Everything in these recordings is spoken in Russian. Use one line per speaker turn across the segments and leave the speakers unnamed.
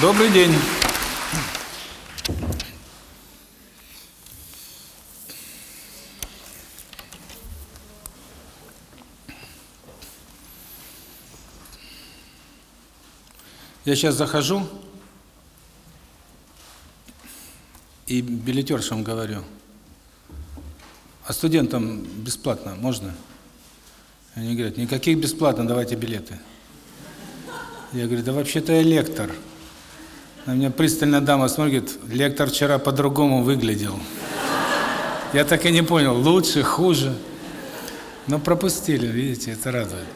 Добрый день. Я сейчас захожу и билетершам говорю, а студентам бесплатно можно? Они говорят, никаких бесплатно, давайте билеты. Я говорю, да вообще-то я лектор. На меня пристально дама смотрит, лектор вчера по-другому выглядел. Я так и не понял, лучше, хуже. Но пропустили, видите, это радует.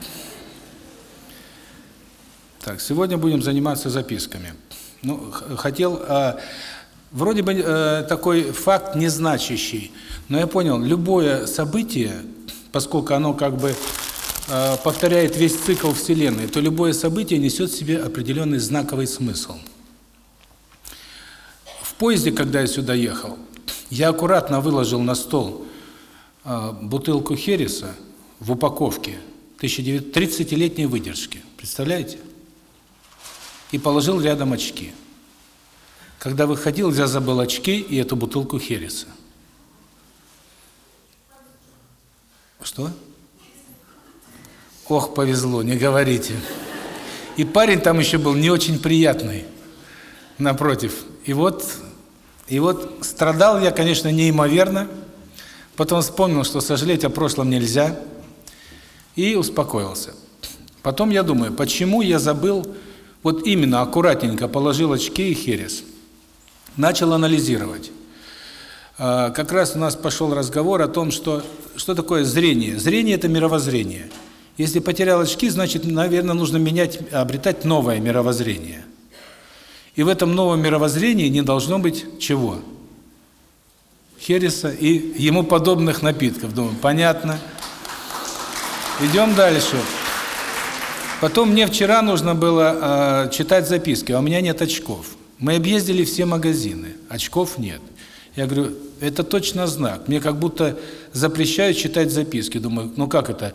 Так, сегодня будем заниматься записками. Ну, хотел, э, вроде бы э, такой факт незначащий, но я понял, любое событие, поскольку оно как бы э, повторяет весь цикл Вселенной, то любое событие несет в себе определенный знаковый смысл. Поезде, когда я сюда ехал, я аккуратно выложил на стол э, бутылку Хереса в упаковке 30-летней выдержки. Представляете? и положил рядом очки. Когда выходил, я забыл очки и эту бутылку хереса. Что? Ох, повезло, не говорите. И парень там еще был не очень приятный, напротив. И вот, и вот страдал я, конечно, неимоверно. Потом вспомнил, что сожалеть о прошлом нельзя, и успокоился. Потом я думаю, почему я забыл вот именно аккуратненько положил очки и херес. Начал анализировать. А, как раз у нас пошел разговор о том, что что такое зрение. Зрение – это мировоззрение. Если потерял очки, значит, наверное, нужно менять, обретать новое мировоззрение. И в этом новом мировоззрении не должно быть чего? Хереса и ему подобных напитков. Думаю, понятно. Идем дальше. Потом мне вчера нужно было э, читать записки, а у меня нет очков. Мы объездили все магазины, очков нет. Я говорю, это точно знак. Мне как будто запрещают читать записки. Думаю, ну как это?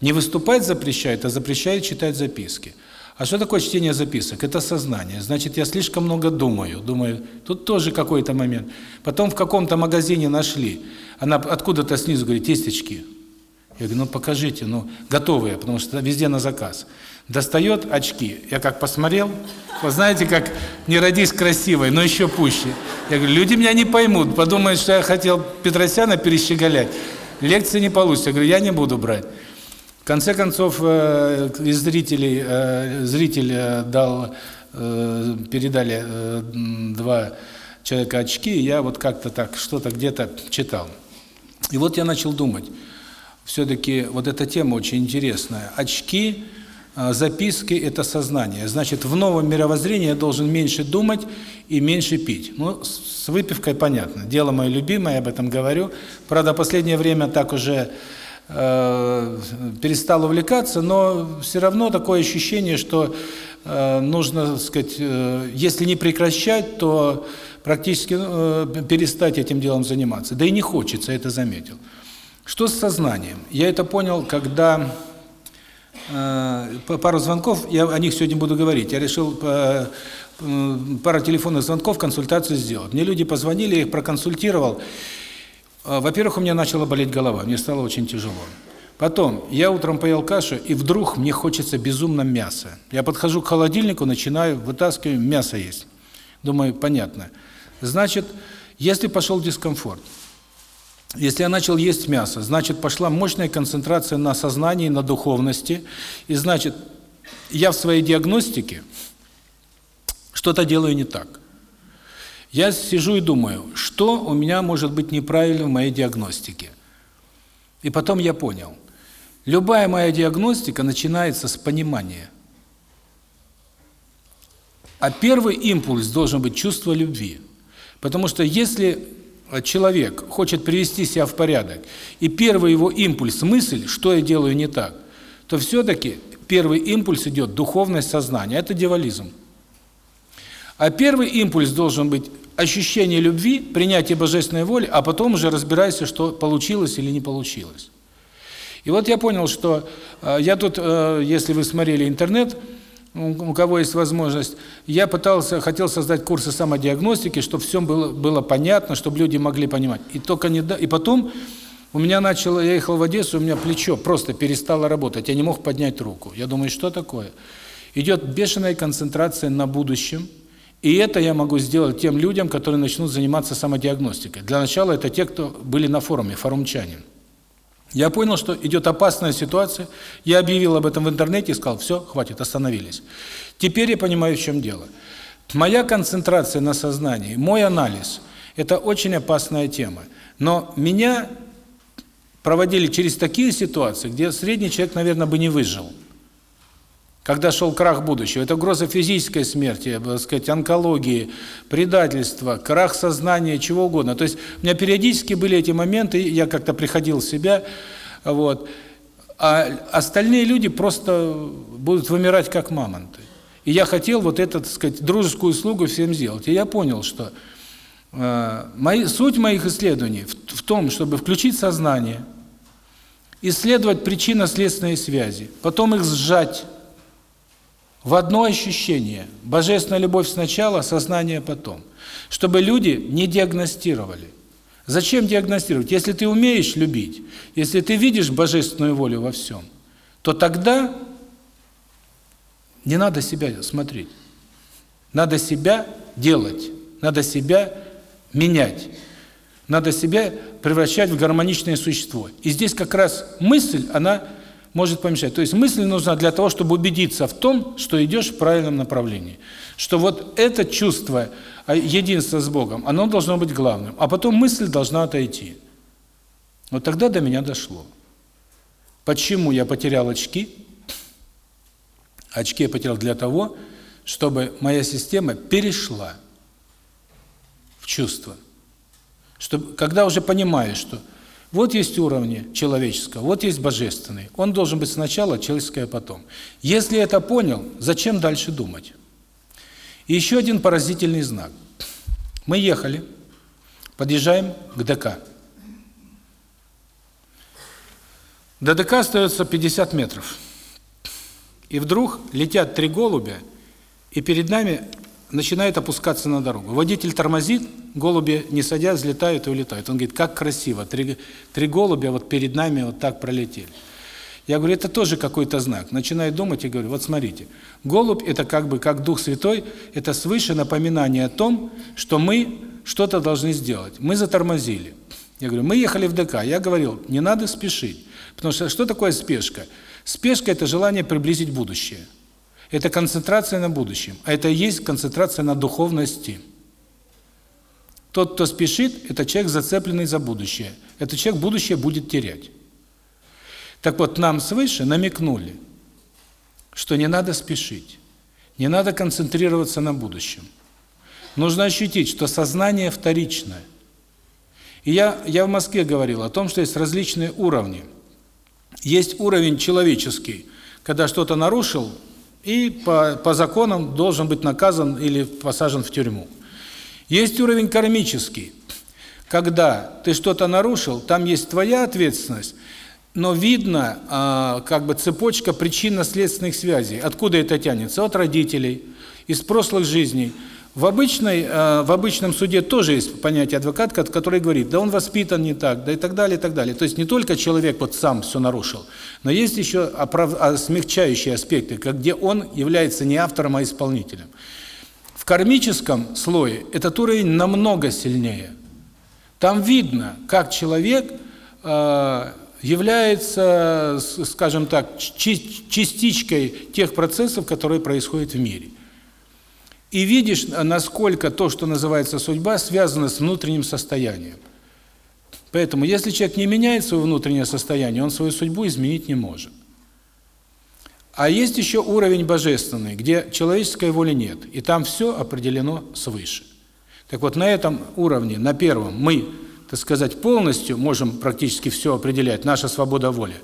Не выступать запрещают, а запрещают читать записки. А что такое чтение записок? Это сознание. Значит, я слишком много думаю. Думаю, тут тоже какой-то момент. Потом в каком-то магазине нашли. Она откуда-то снизу говорит, есть очки. Я говорю, ну покажите, ну готовые, потому что везде на заказ. Достает очки. Я как посмотрел, вы знаете, как не родись красивой, но еще пуще. Я говорю, люди меня не поймут, подумают, что я хотел Петросяна перещеголять. Лекции не получится. Я говорю, я не буду брать. Конце концов, э, из зрителей, э, зритель э, дал, передали два человека очки, и я вот как-то так, что-то где-то читал. И вот я начал думать, все-таки вот эта тема очень интересная. Очки, записки – это сознание. Значит, в новом мировоззрении я должен меньше думать и меньше пить. Ну, с выпивкой понятно. Дело мое любимое, я об этом говорю. Правда, последнее время так уже э, перестал увлекаться, но все равно такое ощущение, что э, нужно, так сказать, э, если не прекращать, то практически э, перестать этим делом заниматься. Да и не хочется, это заметил. Что с сознанием? Я это понял, когда э, пару звонков, я о них сегодня буду говорить. Я решил э, пару телефонных звонков, консультацию сделать. Мне люди позвонили, я их проконсультировал. Э, во-первых, у меня начала болеть голова, мне стало очень тяжело. Потом, я утром поел кашу, и вдруг мне хочется безумно мяса. Я подхожу к холодильнику, начинаю, вытаскиваю, мясо есть. Думаю, понятно. Значит, если пошел дискомфорт, если я начал есть мясо, значит, пошла мощная концентрация на сознании, на духовности. И значит, я в своей диагностике что-то делаю не так. Я сижу и думаю, что у меня может быть неправильно в моей диагностике. И потом я понял, любая моя диагностика начинается с понимания. А первый импульс должен быть чувство любви. Потому что если человек хочет привести себя в порядок, и первый его импульс, мысль, что я делаю не так, то все-таки первый импульс идет духовность сознания. Это дьяволизм. А первый импульс должен быть ощущение любви, принятие божественной воли, а потом уже разбирайся, что получилось или не получилось. И вот я понял, что э, я тут, э, если вы смотрели интернет, у кого есть возможность. Я пытался, хотел создать курсы самодиагностики, чтобы все было, было понятно, чтобы люди могли понимать. И только не и потом у меня начало, я ехал в Одессу, у меня плечо просто перестало работать, я не мог поднять руку. Я думаю, что такое? Идет бешеная концентрация на будущем, и это я могу сделать тем людям, которые начнут заниматься самодиагностикой. Для начала это те, кто были на форуме, форумчанин. Я понял, что идет опасная ситуация. Я объявил об этом в интернете и сказал, все, хватит, остановились. Теперь я понимаю, в чем дело. Моя концентрация на сознании, мой анализ – это очень опасная тема. Но меня проводили через такие ситуации, где средний человек, наверное, бы не выжил. Когда шел крах будущего, это угроза физической смерти, так сказать, онкологии, предательства, крах сознания, чего угодно. То есть у меня периодически были эти моменты, я как-то приходил в себя, вот. А остальные люди просто будут вымирать как мамонты. И я хотел вот эту, так сказать, дружескую услугу всем сделать. И я понял, что э, мои, суть моих исследований в, в том, чтобы включить сознание, исследовать причинно-следственные связи, потом их сжать в одно ощущение. Божественная любовь сначала, сознание потом. Чтобы люди не диагностировали. Зачем диагностировать? Если ты умеешь любить, если ты видишь божественную волю во всем, то тогда не надо себя смотреть. Надо себя делать, надо себя менять. Надо себя превращать в гармоничное существо. И здесь как раз мысль, она может помешать. То есть мысль нужна для того, чтобы убедиться в том, что идешь в правильном направлении. Что вот это чувство а, единства с Богом, оно должно быть главным. А потом мысль должна отойти. Вот тогда до меня дошло. Почему я потерял очки? Очки я потерял для того, чтобы моя система перешла в чувство. Чтобы, когда уже понимаешь, что вот есть уровни человеческого, вот есть божественный. Он должен быть сначала, человеческое потом. Если это понял, зачем дальше думать? И еще один поразительный знак. Мы ехали, подъезжаем к ДК. До ДК остается 50 метров. И вдруг летят три голубя, и перед нами начинает опускаться на дорогу. Водитель тормозит, голуби, не садя, взлетают и улетают. Он говорит, как красиво, три, три голубя вот перед нами вот так пролетели. Я говорю, это тоже какой-то знак. Начинаю думать и говорю, вот смотрите, голубь – это как бы, как Дух Святой, это свыше напоминание о том, что мы что-то должны сделать. Мы затормозили. Я говорю, мы ехали в ДК. Я говорил, не надо спешить. Потому что что такое спешка? Спешка – это желание приблизить будущее. Это концентрация на будущем, а это и есть концентрация на духовности. Тот, кто спешит, это человек, зацепленный за будущее. Этот человек будущее будет терять. Так вот, нам свыше намекнули, что не надо спешить, не надо концентрироваться на будущем. Нужно ощутить, что сознание вторичное. И я, я в Москве говорил о том, что есть различные уровни. Есть уровень человеческий, когда что-то нарушил, и по, по законам должен быть наказан или посажен в тюрьму. Есть уровень кармический, когда ты что-то нарушил, там есть твоя ответственность, но видно а, как бы цепочка причинно-следственных связей. Откуда это тянется? От родителей, из прошлых жизней, в обычной э, в обычном суде тоже есть понятие адвокат, который говорит: "Да он воспитан не так", да и так далее, и так далее. То есть не только человек вот сам все нарушил, но есть еще оправ... А, смягчающие аспекты, как где он является не автором, а исполнителем. В кармическом слое этот уровень намного сильнее. Там видно, как человек э, является, скажем так, частичкой тех процессов, которые происходят в мире. И видишь, насколько то, что называется судьба, связано с внутренним состоянием. Поэтому, если человек не меняет свое внутреннее состояние, он свою судьбу изменить не может. А есть еще уровень божественный, где человеческой воли нет, и там все определено свыше. Так вот, на этом уровне, на первом, мы, так сказать, полностью можем практически все определять, наша свобода воли.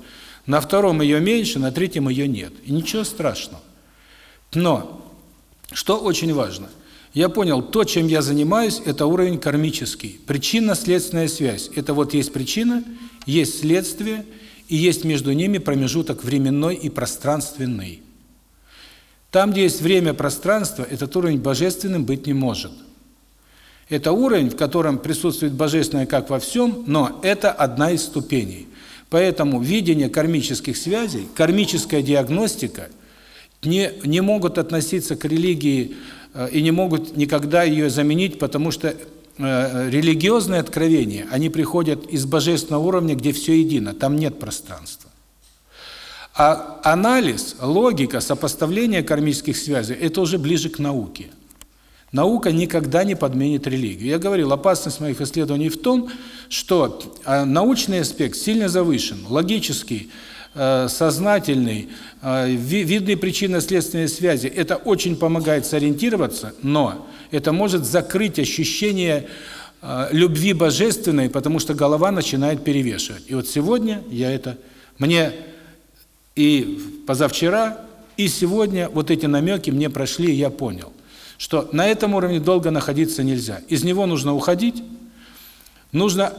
На втором ее меньше, на третьем ее нет. И ничего страшного. Но что очень важно? Я понял, то, чем я занимаюсь, это уровень кармический. Причинно-следственная связь. Это вот есть причина, есть следствие, и есть между ними промежуток временной и пространственный. Там, где есть время, пространство, этот уровень божественным быть не может. Это уровень, в котором присутствует божественное как во всем, но это одна из ступеней. Поэтому видение кармических связей, кармическая диагностика не, не могут относиться к религии э, и не могут никогда ее заменить, потому что э, религиозные откровения, они приходят из божественного уровня, где все едино, там нет пространства. А анализ, логика, сопоставление кармических связей – это уже ближе к науке. Наука никогда не подменит религию. Я говорил, опасность моих исследований в том, что а, научный аспект сильно завышен, логический, э, сознательный, э, видные причинно-следственные связи. Это очень помогает сориентироваться, но это может закрыть ощущение э, любви божественной, потому что голова начинает перевешивать. И вот сегодня я это... Мне и позавчера, и сегодня вот эти намеки мне прошли, и я понял – что на этом уровне долго находиться нельзя. Из него нужно уходить, нужно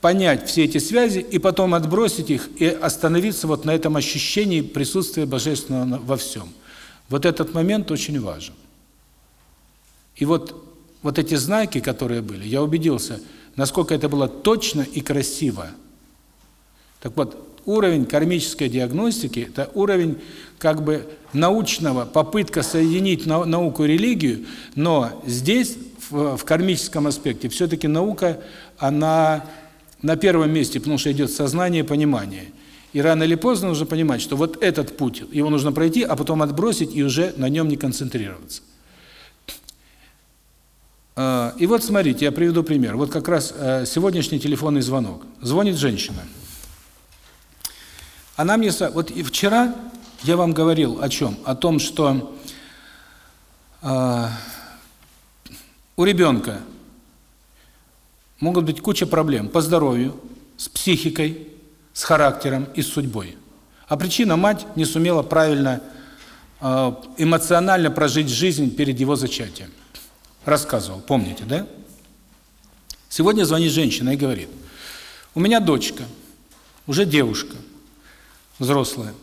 понять все эти связи и потом отбросить их и остановиться вот на этом ощущении присутствия Божественного во всем. Вот этот момент очень важен. И вот вот эти знаки, которые были, я убедился, насколько это было точно и красиво. Так вот, уровень кармической диагностики – это уровень как бы научного, попытка соединить науку и религию, но здесь, в, в кармическом аспекте, все-таки наука, она на первом месте, потому что идет сознание и понимание. И рано или поздно нужно понимать, что вот этот путь, его нужно пройти, а потом отбросить и уже на нем не концентрироваться. А, и вот смотрите, я приведу пример. Вот как раз э, сегодняшний телефонный звонок. Звонит женщина. Она мне... Вот и вчера я вам говорил о чем? О том, что э, у ребенка могут быть куча проблем по здоровью, с психикой, с характером и с судьбой. А причина – мать не сумела правильно э, эмоционально прожить жизнь перед его зачатием. Рассказывал, помните, да? Сегодня звонит женщина и говорит, у меня дочка, уже девушка, взрослая.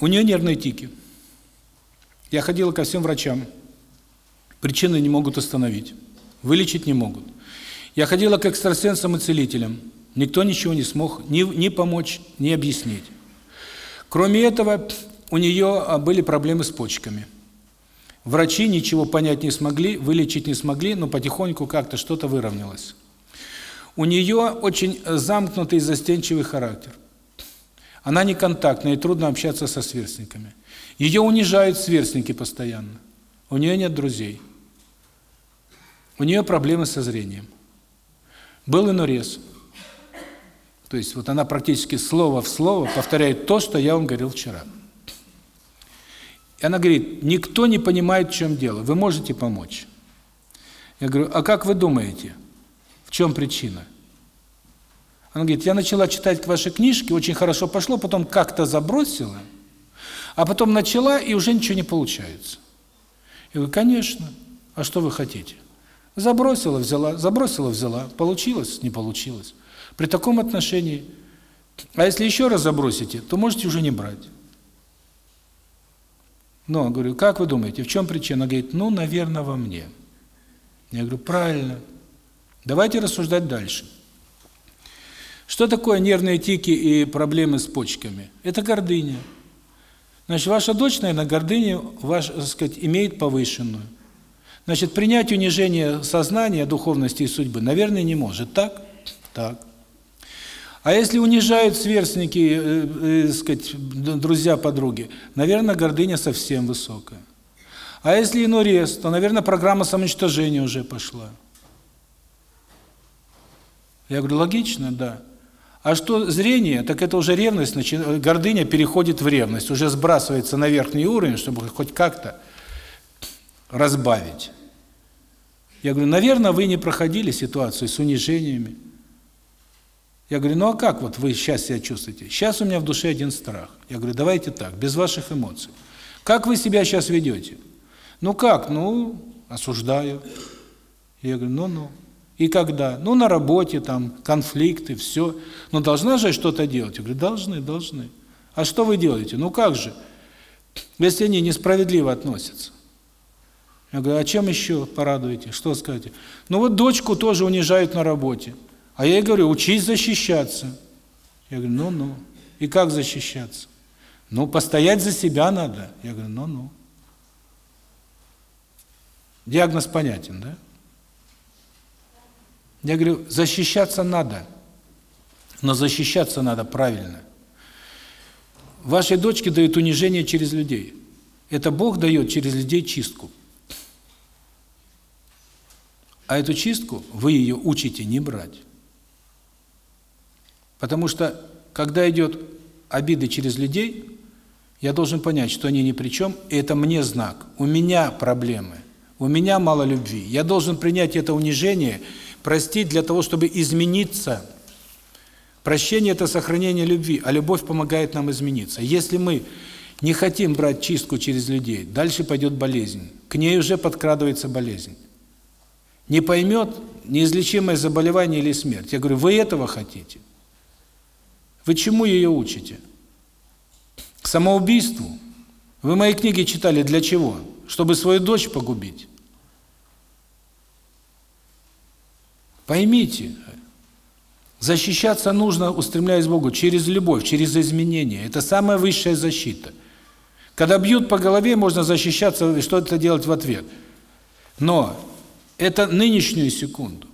У нее нервные тики. Я ходила ко всем врачам. Причины не могут остановить. Вылечить не могут. Я ходила к экстрасенсам и целителям. Никто ничего не смог ни, ни помочь, ни объяснить. Кроме этого, у нее а, были проблемы с почками. Врачи ничего понять не смогли, вылечить не смогли, но потихоньку как-то что-то выровнялось. У нее очень замкнутый и застенчивый характер. Она неконтактная, и трудно общаться со сверстниками. Ее унижают сверстники постоянно. У нее нет друзей. У нее проблемы со зрением. Был инурез. То есть вот она практически слово в слово повторяет то, что я вам говорил вчера. И она говорит, никто не понимает, в чем дело. Вы можете помочь? Я говорю, а как вы думаете, в чем причина? Она говорит, я начала читать ваши книжки, очень хорошо пошло, потом как-то забросила, а потом начала, и уже ничего не получается. Я говорю, конечно, а что вы хотите? Забросила, взяла, забросила, взяла, получилось, не получилось. При таком отношении, а если еще раз забросите, то можете уже не брать. Но, говорю, как вы думаете, в чем причина? Она говорит, ну, наверное, во мне. Я говорю, правильно. Давайте рассуждать дальше. Что такое нервные тики и проблемы с почками? Это гордыня. Значит, ваша дочь, наверное, гордыню, ваш, так сказать, имеет повышенную. Значит, принять унижение сознания, духовности и судьбы, наверное, не может. Так? Так. А если унижают сверстники, э, э, сказать, друзья, подруги, наверное, гордыня совсем высокая. А если инурез, то, наверное, программа самоуничтожения уже пошла. Я говорю, логично, да. А что зрение, так это уже ревность, гордыня переходит в ревность, уже сбрасывается на верхний уровень, чтобы хоть как-то разбавить. Я говорю, наверное, вы не проходили ситуацию с унижениями. Я говорю, ну а как вот вы сейчас себя чувствуете? Сейчас у меня в душе один страх. Я говорю, давайте так, без ваших эмоций. Как вы себя сейчас ведете? Ну как? Ну, осуждаю. Я говорю, ну-ну. И когда? Ну, на работе, там, конфликты, все. Но должна же что-то делать? Я говорю, должны, должны. А что вы делаете? Ну, как же? Если они несправедливо относятся. Я говорю, а чем еще порадуете? Что скажете? Ну вот дочку тоже унижают на работе. А я ей говорю, учись защищаться. Я говорю, ну-ну. И как защищаться? Ну, постоять за себя надо. Я говорю, ну-ну. Диагноз понятен, да? Я говорю, защищаться надо, но защищаться надо правильно. Вашей дочке дают унижение через людей. Это Бог дает через людей чистку. А эту чистку вы ее учите не брать. Потому что, когда идет обиды через людей, я должен понять, что они ни при чем, и это мне знак. У меня проблемы, у меня мало любви. Я должен принять это унижение, простить для того, чтобы измениться. Прощение – это сохранение любви, а любовь помогает нам измениться. Если мы не хотим брать чистку через людей, дальше пойдет болезнь. К ней уже подкрадывается болезнь. Не поймет неизлечимое заболевание или смерть. Я говорю, вы этого хотите? Вы чему ее учите? Самоубийству? Вы мои книги читали для чего? Чтобы свою дочь погубить? Поймите, защищаться нужно, устремляясь к Богу, через любовь, через изменение. Это самая высшая защита. Когда бьют по голове, можно защищаться и что-то делать в ответ. Но это нынешнюю секунду.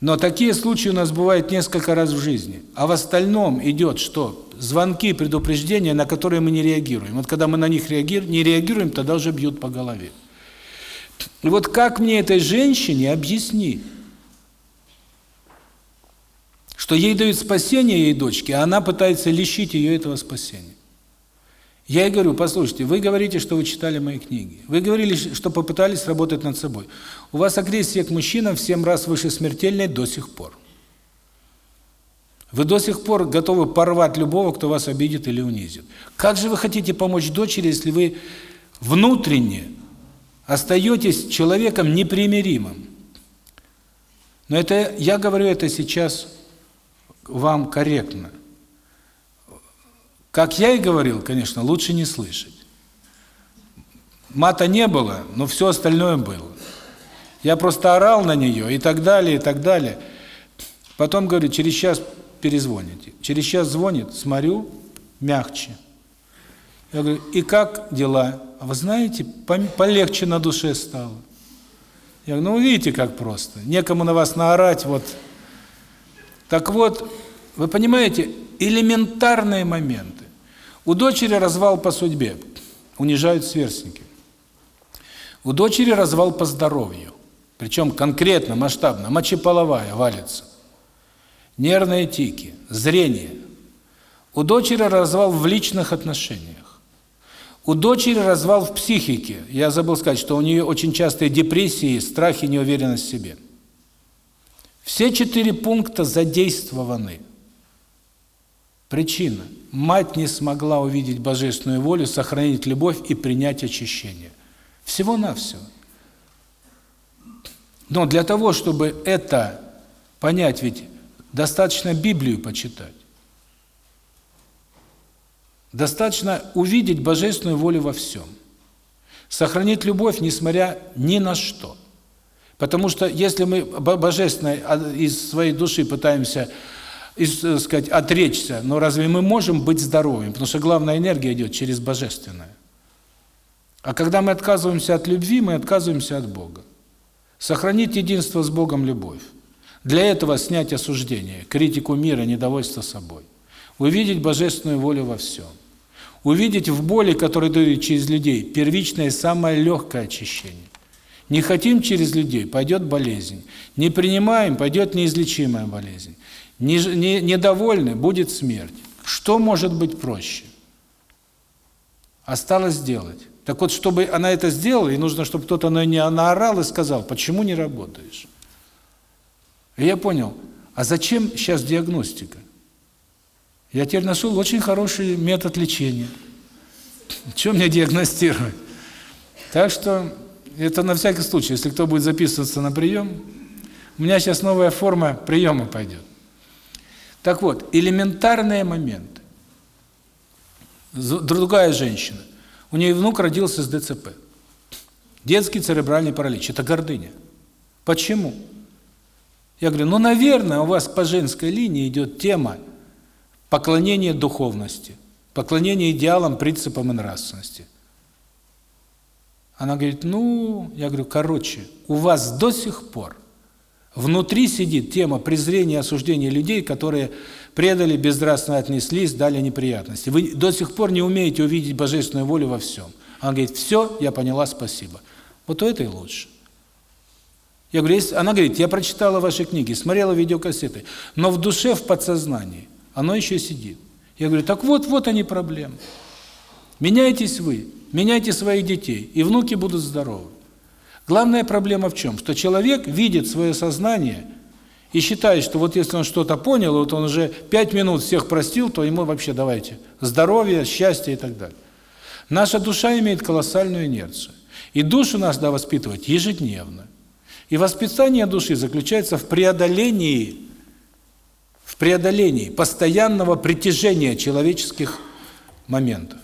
Но такие случаи у нас бывают несколько раз в жизни. А в остальном идет что? Звонки, предупреждения, на которые мы не реагируем. Вот когда мы на них реагируем, не реагируем, тогда уже бьют по голове. И вот как мне этой женщине объяснить, что ей дают спасение ей дочке, а она пытается лишить ее этого спасения? Я ей говорю, послушайте, вы говорите, что вы читали мои книги. Вы говорили, что попытались работать над собой. У вас агрессия к мужчинам в 7 раз выше смертельной до сих пор. Вы до сих пор готовы порвать любого, кто вас обидит или унизит. Как же вы хотите помочь дочери, если вы внутренне остаетесь человеком непримиримым? Но это я говорю это сейчас вам корректно. Как я и говорил, конечно, лучше не слышать. Мата не было, но все остальное было. Я просто орал на нее и так далее, и так далее. Потом говорю, через час перезвоните. Через час звонит, смотрю, мягче. Я говорю, и как дела? А вы знаете, полегче на душе стало. Я говорю, ну видите, как просто. Некому на вас наорать, вот. Так вот, вы понимаете, элементарные моменты. У дочери развал по судьбе, унижают сверстники. У дочери развал по здоровью, причем конкретно, масштабно, мочеполовая валится. Нервные тики, зрение. У дочери развал в личных отношениях. У дочери развал в психике. Я забыл сказать, что у нее очень частые депрессии, страхи, неуверенность в себе. Все четыре пункта задействованы. Причина. Мать не смогла увидеть божественную волю, сохранить любовь и принять очищение. Всего-навсего. Но для того, чтобы это понять, ведь достаточно Библию почитать. Достаточно увидеть божественную волю во всем. Сохранить любовь, несмотря ни на что. Потому что если мы божественное а, из своей души пытаемся так сказать, отречься. Но разве мы можем быть здоровыми? Потому что главная энергия идет через божественное. А когда мы отказываемся от любви, мы отказываемся от Бога. Сохранить единство с Богом любовь. Для этого снять осуждение, критику мира, недовольство собой. Увидеть божественную волю во всем. Увидеть в боли, которая дают через людей, первичное самое легкое очищение. Не хотим через людей, пойдет болезнь. Не принимаем, пойдет неизлечимая болезнь не, не, недовольны, будет смерть. Что может быть проще? Осталось сделать. Так вот, чтобы она это сделала, и нужно, чтобы кто-то на нее наорал и сказал, почему не работаешь? И я понял, а зачем сейчас диагностика? Я теперь нашел очень хороший метод лечения. Что мне диагностировать? Так что это на всякий случай, если кто будет записываться на прием, у меня сейчас новая форма приема пойдет. Так вот, элементарные моменты. Другая женщина. У нее внук родился с ДЦП. Детский церебральный паралич. Это гордыня. Почему? Я говорю, ну, наверное, у вас по женской линии идет тема поклонения духовности, поклонения идеалам, принципам и нравственности. Она говорит, ну, я говорю, короче, у вас до сих пор внутри сидит тема презрения и осуждения людей, которые предали, безнравственно отнеслись, дали неприятности. Вы до сих пор не умеете увидеть божественную волю во всем. Она говорит, все, я поняла, спасибо. Вот у этой лучше. Я говорю, есть, она говорит, я прочитала ваши книги, смотрела видеокассеты, но в душе, в подсознании оно еще сидит. Я говорю, так вот, вот они проблемы. Меняйтесь вы, меняйте своих детей, и внуки будут здоровы. Главная проблема в чем? Что человек видит свое сознание и считает, что вот если он что-то понял, вот он уже пять минут всех простил, то ему вообще давайте здоровье, счастье и так далее. Наша душа имеет колоссальную инерцию. И душу нас надо воспитывать ежедневно. И воспитание души заключается в преодолении в преодолении постоянного притяжения человеческих моментов.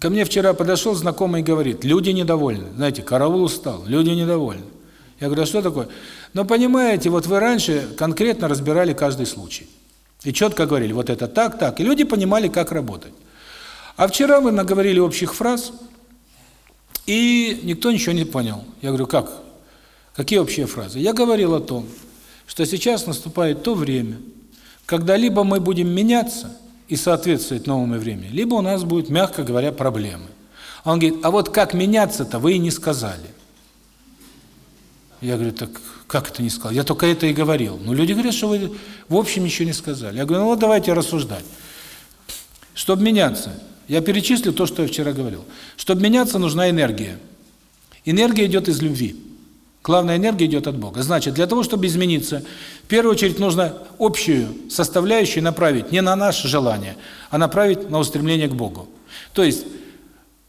Ко мне вчера подошел знакомый и говорит, люди недовольны. Знаете, караул устал, люди недовольны. Я говорю, а что такое? Ну, понимаете, вот вы раньше конкретно разбирали каждый случай. И четко говорили, вот это так, так. И люди понимали, как работать. А вчера вы наговорили общих фраз, и никто ничего не понял. Я говорю, как? Какие общие фразы? Я говорил о том, что сейчас наступает то время, когда либо мы будем меняться и соответствовать новому времени, либо у нас будет, мягко говоря, проблемы. А он говорит, а вот как меняться-то вы и не сказали. Я говорю, так как это не сказал? Я только это и говорил. Ну, люди говорят, что вы в общем ничего не сказали. Я говорю, ну вот давайте рассуждать. Чтобы меняться, я перечислю то, что я вчера говорил. Чтобы меняться, нужна энергия. Энергия идет из любви. Главная энергия идет от Бога. Значит, для того, чтобы измениться, в первую очередь нужно общую составляющую направить не на наше желание, а направить на устремление к Богу. То есть,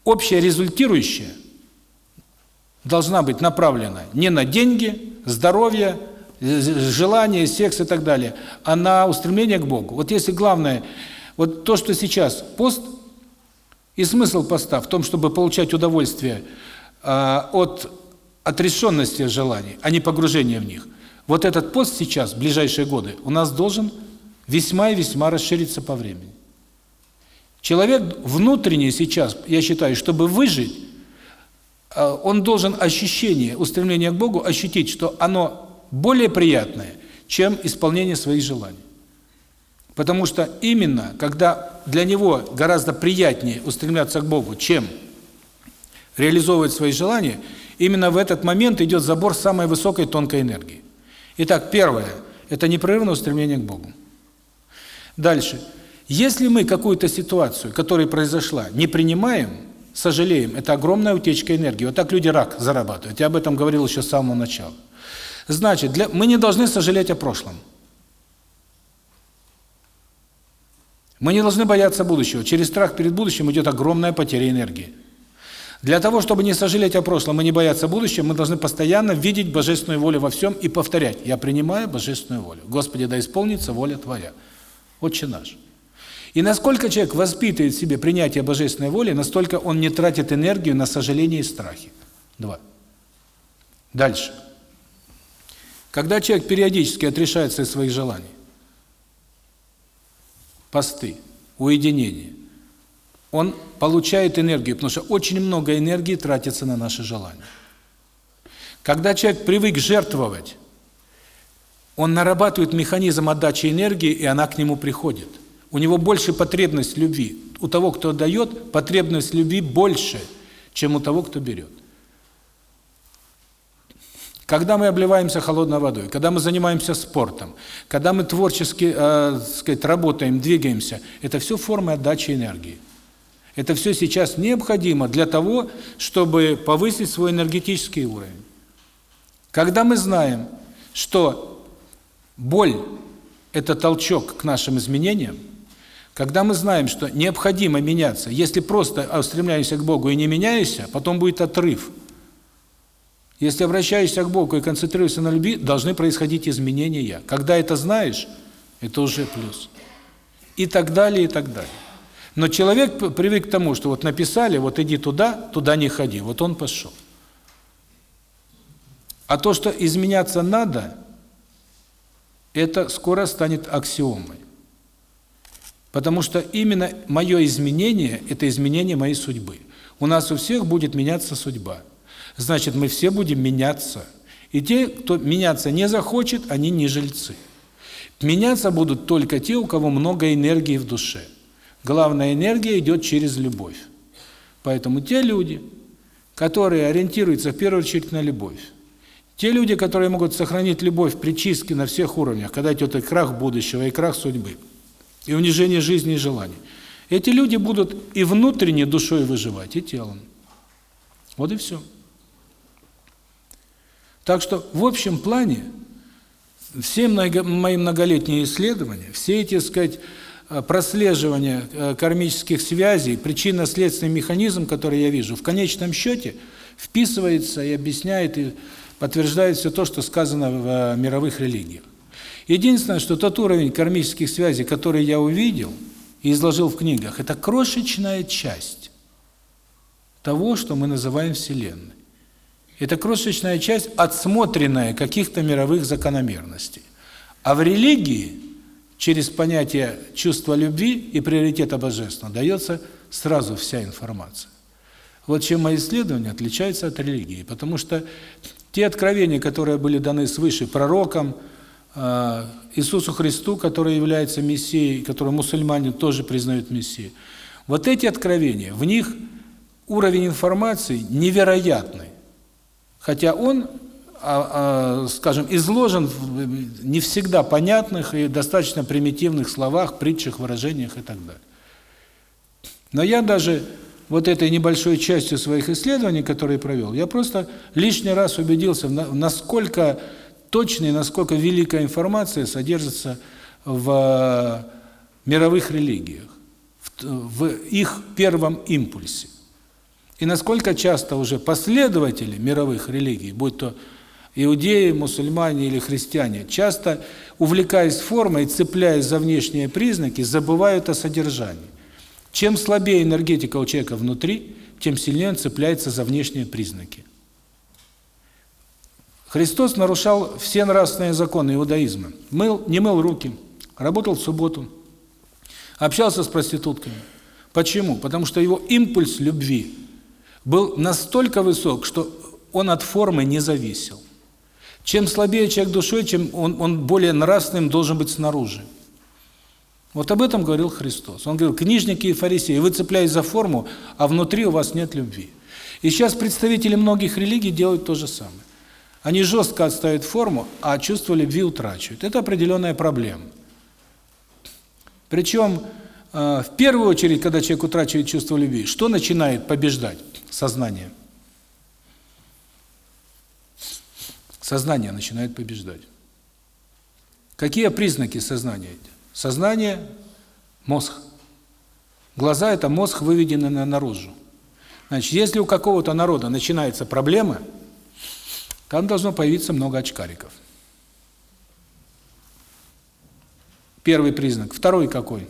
общая результирующая должна быть направлена не на деньги, здоровье, желание, секс и так далее, а на устремление к Богу. Вот если главное, вот то, что сейчас пост, и смысл поста в том, чтобы получать удовольствие э, от отрешенности желаний, а не погружения в них. Вот этот пост сейчас, в ближайшие годы, у нас должен весьма и весьма расшириться по времени. Человек внутренне сейчас, я считаю, чтобы выжить, э, он должен ощущение, устремление к Богу ощутить, что оно более приятное, чем исполнение своих желаний. Потому что именно, когда для него гораздо приятнее устремляться к Богу, чем реализовывать свои желания – Именно в этот момент идет забор самой высокой тонкой энергии. Итак, первое – это непрерывное устремление к Богу. Дальше. Если мы какую-то ситуацию, которая произошла, не принимаем, сожалеем, это огромная утечка энергии. Вот так люди рак зарабатывают. Я об этом говорил еще с самого начала. Значит, для, мы не должны сожалеть о прошлом. Мы не должны бояться будущего. Через страх перед будущим идет огромная потеря энергии. Для того, чтобы не сожалеть о прошлом и не бояться будущего, мы должны постоянно видеть божественную волю во всем и повторять: я принимаю божественную волю. Господи, да исполнится воля твоя. Отче наш. И насколько человек воспитывает в себе принятие божественной воли, настолько он не тратит энергию на сожаление и страхи. Два. Дальше. Когда человек периодически отрешается от своих желаний, посты, уединение, он получает энергию, потому что очень много энергии тратится на наши желания. Когда человек привык жертвовать, он нарабатывает механизм отдачи энергии, и она к нему приходит. У него больше потребность любви. У того, кто дает, потребность любви больше, чем у того, кто берет. Когда мы обливаемся холодной водой, когда мы занимаемся спортом, когда мы творчески, э, сказать, работаем, двигаемся, это все формы отдачи энергии. Это все сейчас необходимо для того, чтобы повысить свой энергетический уровень. Когда мы знаем, что боль – это толчок к нашим изменениям, когда мы знаем, что необходимо меняться, если просто устремляешься к Богу и не меняешься, потом будет отрыв. Если обращаешься к Богу и концентрируешься на любви, должны происходить изменения. Когда это знаешь, это уже плюс. И так далее, и так далее. Но человек привык к тому, что вот написали, вот иди туда, туда не ходи. Вот он пошел. А то, что изменяться надо, это скоро станет аксиомой. Потому что именно мое изменение – это изменение моей судьбы. У нас у всех будет меняться судьба. Значит, мы все будем меняться. И те, кто меняться не захочет, они не жильцы. Меняться будут только те, у кого много энергии в душе. Главная энергия идет через любовь. Поэтому те люди, которые ориентируются в первую очередь на любовь, те люди, которые могут сохранить любовь при чистке на всех уровнях, когда идет и крах будущего, и крах судьбы, и унижение жизни и желаний, эти люди будут и внутренне душой выживать, и телом. Вот и все. Так что в общем плане все мои многолетние исследования, все эти, сказать, э, прослеживания э, кармических связей, причинно-следственный механизм, который я вижу, в конечном счете вписывается и объясняет, и подтверждает все то, что сказано в э, мировых религиях. Единственное, что тот уровень кармических связей, который я увидел и изложил в книгах, это крошечная часть того, что мы называем Вселенной. Это крошечная часть, отсмотренная каких-то мировых закономерностей. А в религии через понятие чувства любви и приоритета божественного дается сразу вся информация. Вот чем мои исследования отличаются от религии, потому что те откровения, которые были даны свыше пророкам, а, Иисусу Христу, который является Мессией, который мусульмане тоже признают Мессией, вот эти откровения, в них уровень информации невероятный. Хотя он, скажем, изложен в не всегда понятных и достаточно примитивных словах, притчах, выражениях и так далее. Но я даже вот этой небольшой частью своих исследований, которые провел, я просто лишний раз убедился, насколько точная, насколько великая информация содержится в мировых религиях, в их первом импульсе. И насколько часто уже последователи мировых религий, будь то иудеи, мусульмане или христиане, часто, увлекаясь формой, цепляясь за внешние признаки, забывают о содержании. Чем слабее энергетика у человека внутри, тем сильнее он цепляется за внешние признаки. Христос нарушал все нравственные законы иудаизма. Мыл, не мыл руки, работал в субботу, общался с проститутками. Почему? Потому что его импульс любви был настолько высок, что он от формы не зависел. Чем слабее человек душой, чем он, он более нравственным должен быть снаружи. Вот об этом говорил Христос. Он говорил, книжники и фарисеи, вы цепляетесь за форму, а внутри у вас нет любви. И сейчас представители многих религий делают то же самое. Они жестко отставят форму, а чувство любви утрачивают. Это определенная проблема. Причем, э, в первую очередь, когда человек утрачивает чувство любви, что начинает побеждать? Сознание. Сознание начинает побеждать. Какие признаки сознания? Сознание – мозг. Глаза – это мозг, выведенный наружу. Значит, если у какого-то народа начинается проблема, там должно появиться много очкариков. Первый признак. Второй какой?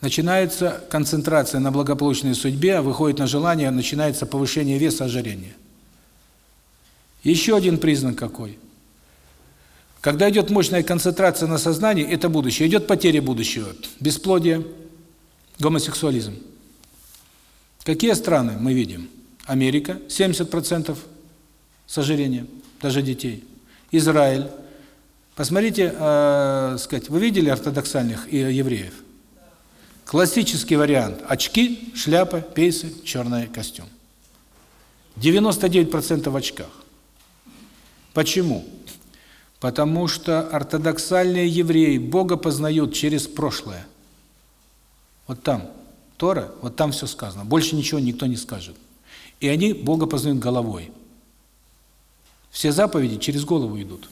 Начинается концентрация на благополучной судьбе, выходит на желание, начинается повышение веса, ожирения. Еще один признак какой? Когда идет мощная концентрация на сознании, это будущее. Идет потеря будущего. Бесплодие, гомосексуализм. Какие страны мы видим? Америка, 70% с даже детей. Израиль. Посмотрите, э, сказать, вы видели ортодоксальных евреев? Классический вариант. Очки, шляпа, пейсы, черный костюм. 99% в очках. Почему? Потому что ортодоксальные евреи Бога познают через прошлое. Вот там Тора, вот там все сказано. Больше ничего никто не скажет. И они Бога познают головой. Все заповеди через голову идут.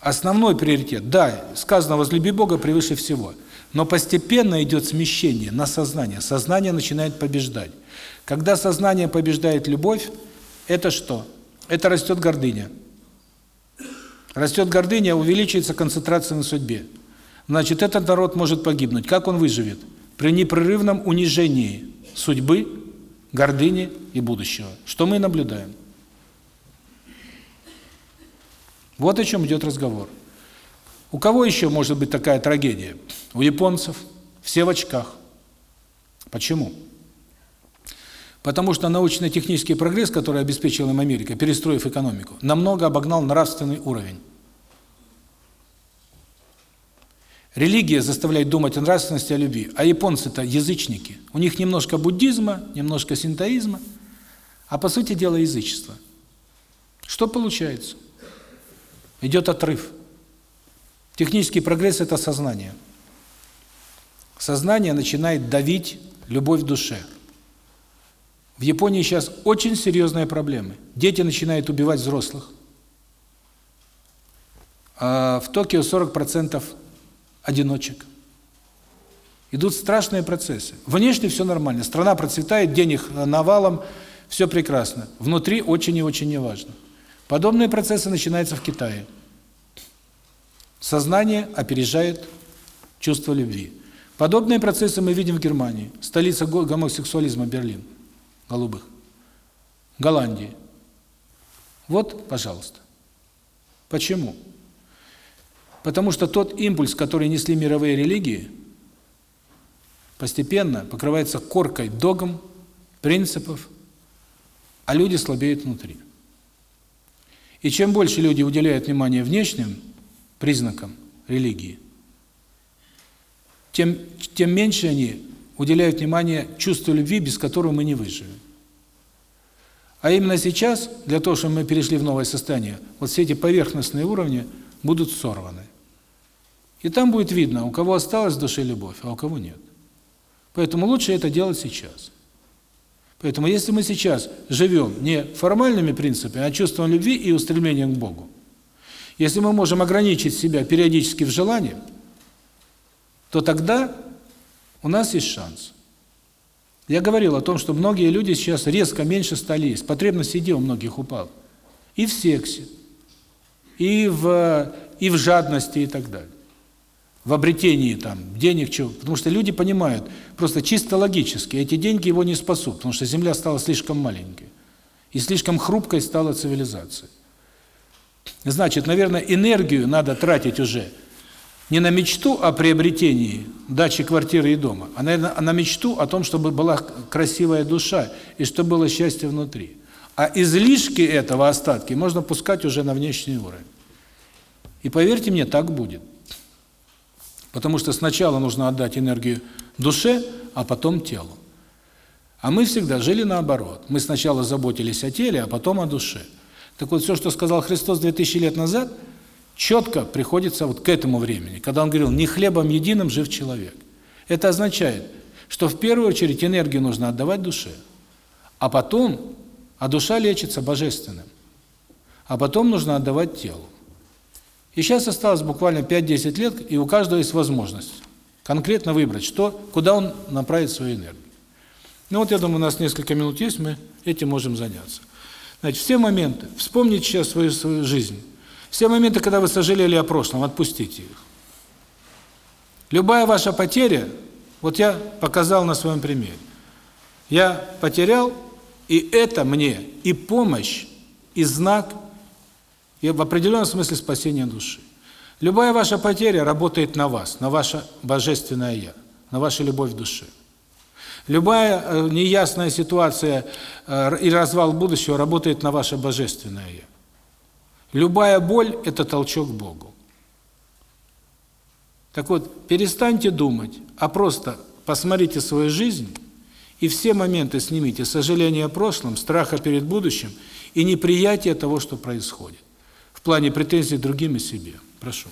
Основной приоритет, да, сказано «возлюби Бога превыше всего», но постепенно идет смещение на сознание. Сознание начинает побеждать. Когда сознание побеждает любовь, это что? Это растет гордыня. Растет гордыня, увеличивается концентрация на судьбе. значит, этот народ может погибнуть. Как он выживет? При непрерывном унижении судьбы, гордыни и будущего. Что мы наблюдаем? Вот о чем идет разговор. У кого еще может быть такая трагедия? У японцев. Все в очках. Почему? Потому что научно-технический прогресс, который обеспечила им Америка, перестроив экономику, намного обогнал нравственный уровень. Религия заставляет думать о нравственности, о любви. А японцы-то язычники. У них немножко буддизма, немножко синтоизма, а по сути дела язычество. Что получается? Идет отрыв. Технический прогресс – это сознание. Сознание начинает давить любовь в душе. В Японии сейчас очень серьезные проблемы. Дети начинают убивать взрослых. А в Токио 40% одиночек. Идут страшные процессы. Внешне все нормально, страна процветает, денег навалом, все прекрасно. Внутри очень и очень неважно. Подобные процессы начинаются в Китае. Сознание опережает чувство любви. Подобные процессы мы видим в Германии, столица гомосексуализма Берлин, голубых. Голландии. Вот, пожалуйста. Почему? Потому что тот импульс, который несли мировые религии, постепенно покрывается коркой догм, принципов, а люди слабеют внутри. И чем больше люди уделяют внимание внешним признакам религии, тем, тем меньше они уделяют внимание чувству любви, без которого мы не выживем. А именно сейчас, для того, чтобы мы перешли в новое состояние, вот все эти поверхностные уровни будут сорваны. И там будет видно, у кого осталась в душе любовь, а у кого нет. Поэтому лучше это делать сейчас. Поэтому если мы сейчас живем не формальными принципами, а чувством любви и устремлением к Богу, если мы можем ограничить себя периодически в желании, то тогда у нас есть шанс. Я говорил о том, что многие люди сейчас резко меньше стали есть, потребность еды у многих упала. И в сексе, и в, и в жадности и так далее в обретении там денег, чего. Потому что люди понимают, просто чисто логически, эти деньги его не спасут, потому что Земля стала слишком маленькой. И слишком хрупкой стала цивилизация. Значит, наверное, энергию надо тратить уже не на мечту о приобретении дачи, квартиры и дома, а, наверное, на мечту о том, чтобы была красивая душа и чтобы было счастье внутри. А излишки этого, остатки, можно пускать уже на внешний уровень. И поверьте мне, так будет. Потому что сначала нужно отдать энергию душе, а потом телу. А мы всегда жили наоборот. Мы сначала заботились о теле, а потом о душе. Так вот, все, что сказал Христос 2000 лет назад, четко приходится вот к этому времени, когда Он говорил, не хлебом единым жив человек. Это означает, что в первую очередь энергию нужно отдавать душе, а потом, а душа лечится божественным, а потом нужно отдавать телу. И сейчас осталось буквально 5-10 лет, и у каждого есть возможность конкретно выбрать, что, куда он направит свою энергию. Ну вот, я думаю, у нас несколько минут есть, мы этим можем заняться. Значит, все моменты, вспомните сейчас свою, свою жизнь. Все моменты, когда вы сожалели о прошлом, отпустите их. Любая ваша потеря, вот я показал на своем примере. Я потерял, и это мне и помощь, и знак, и в определенном смысле спасение души. Любая ваша потеря работает на вас, на ваше божественное «Я», на вашу любовь в душе. Любая э, неясная ситуация э, и развал будущего работает на ваше божественное «Я». Любая боль – это толчок к Богу. Так вот, перестаньте думать, а просто посмотрите свою жизнь и все моменты снимите сожаление о прошлом, страха перед будущим и неприятие того, что происходит плане претензий другим и себе. Прошу.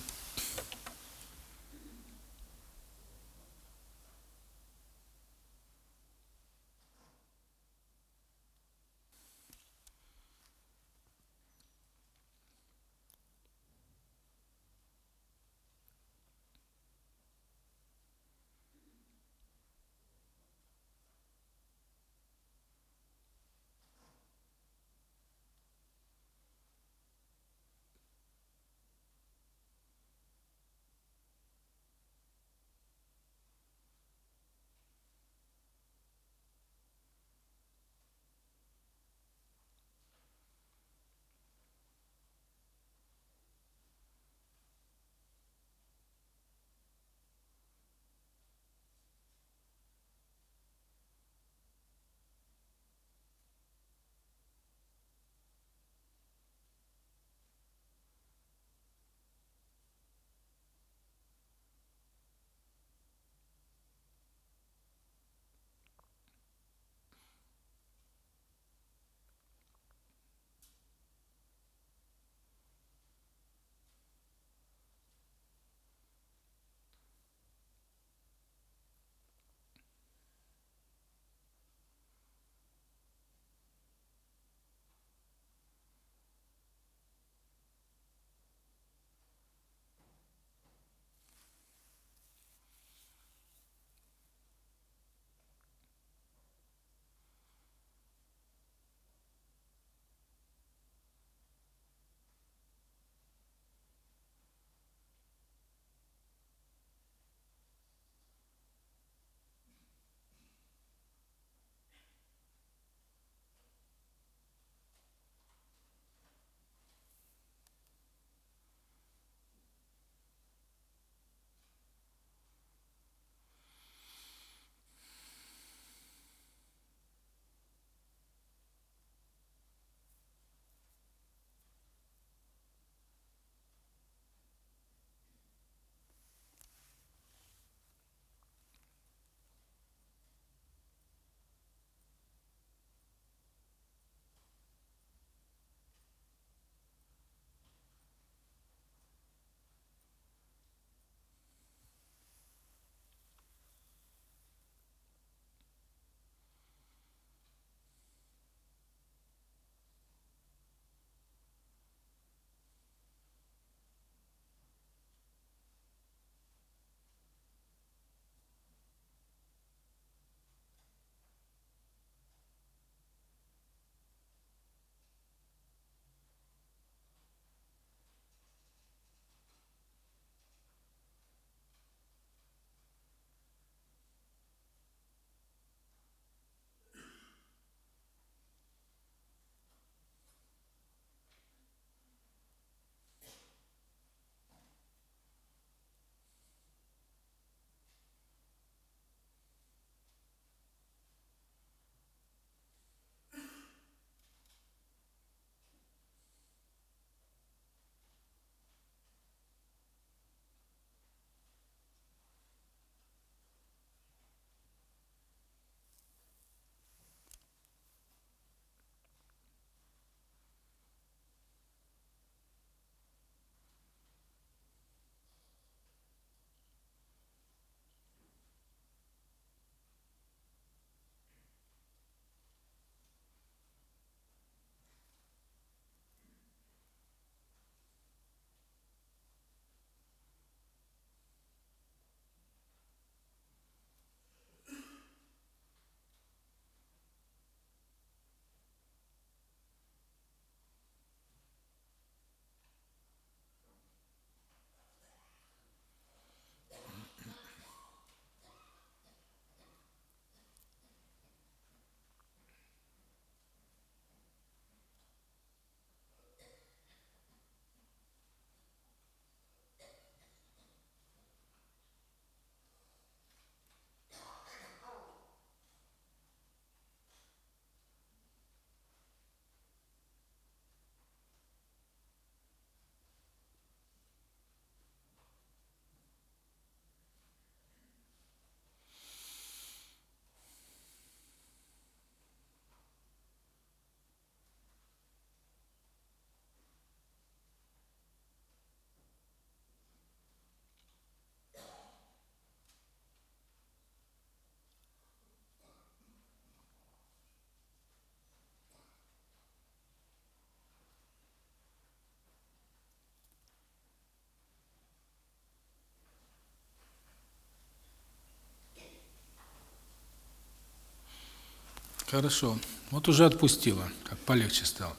Хорошо. Вот уже отпустила, как полегче стало.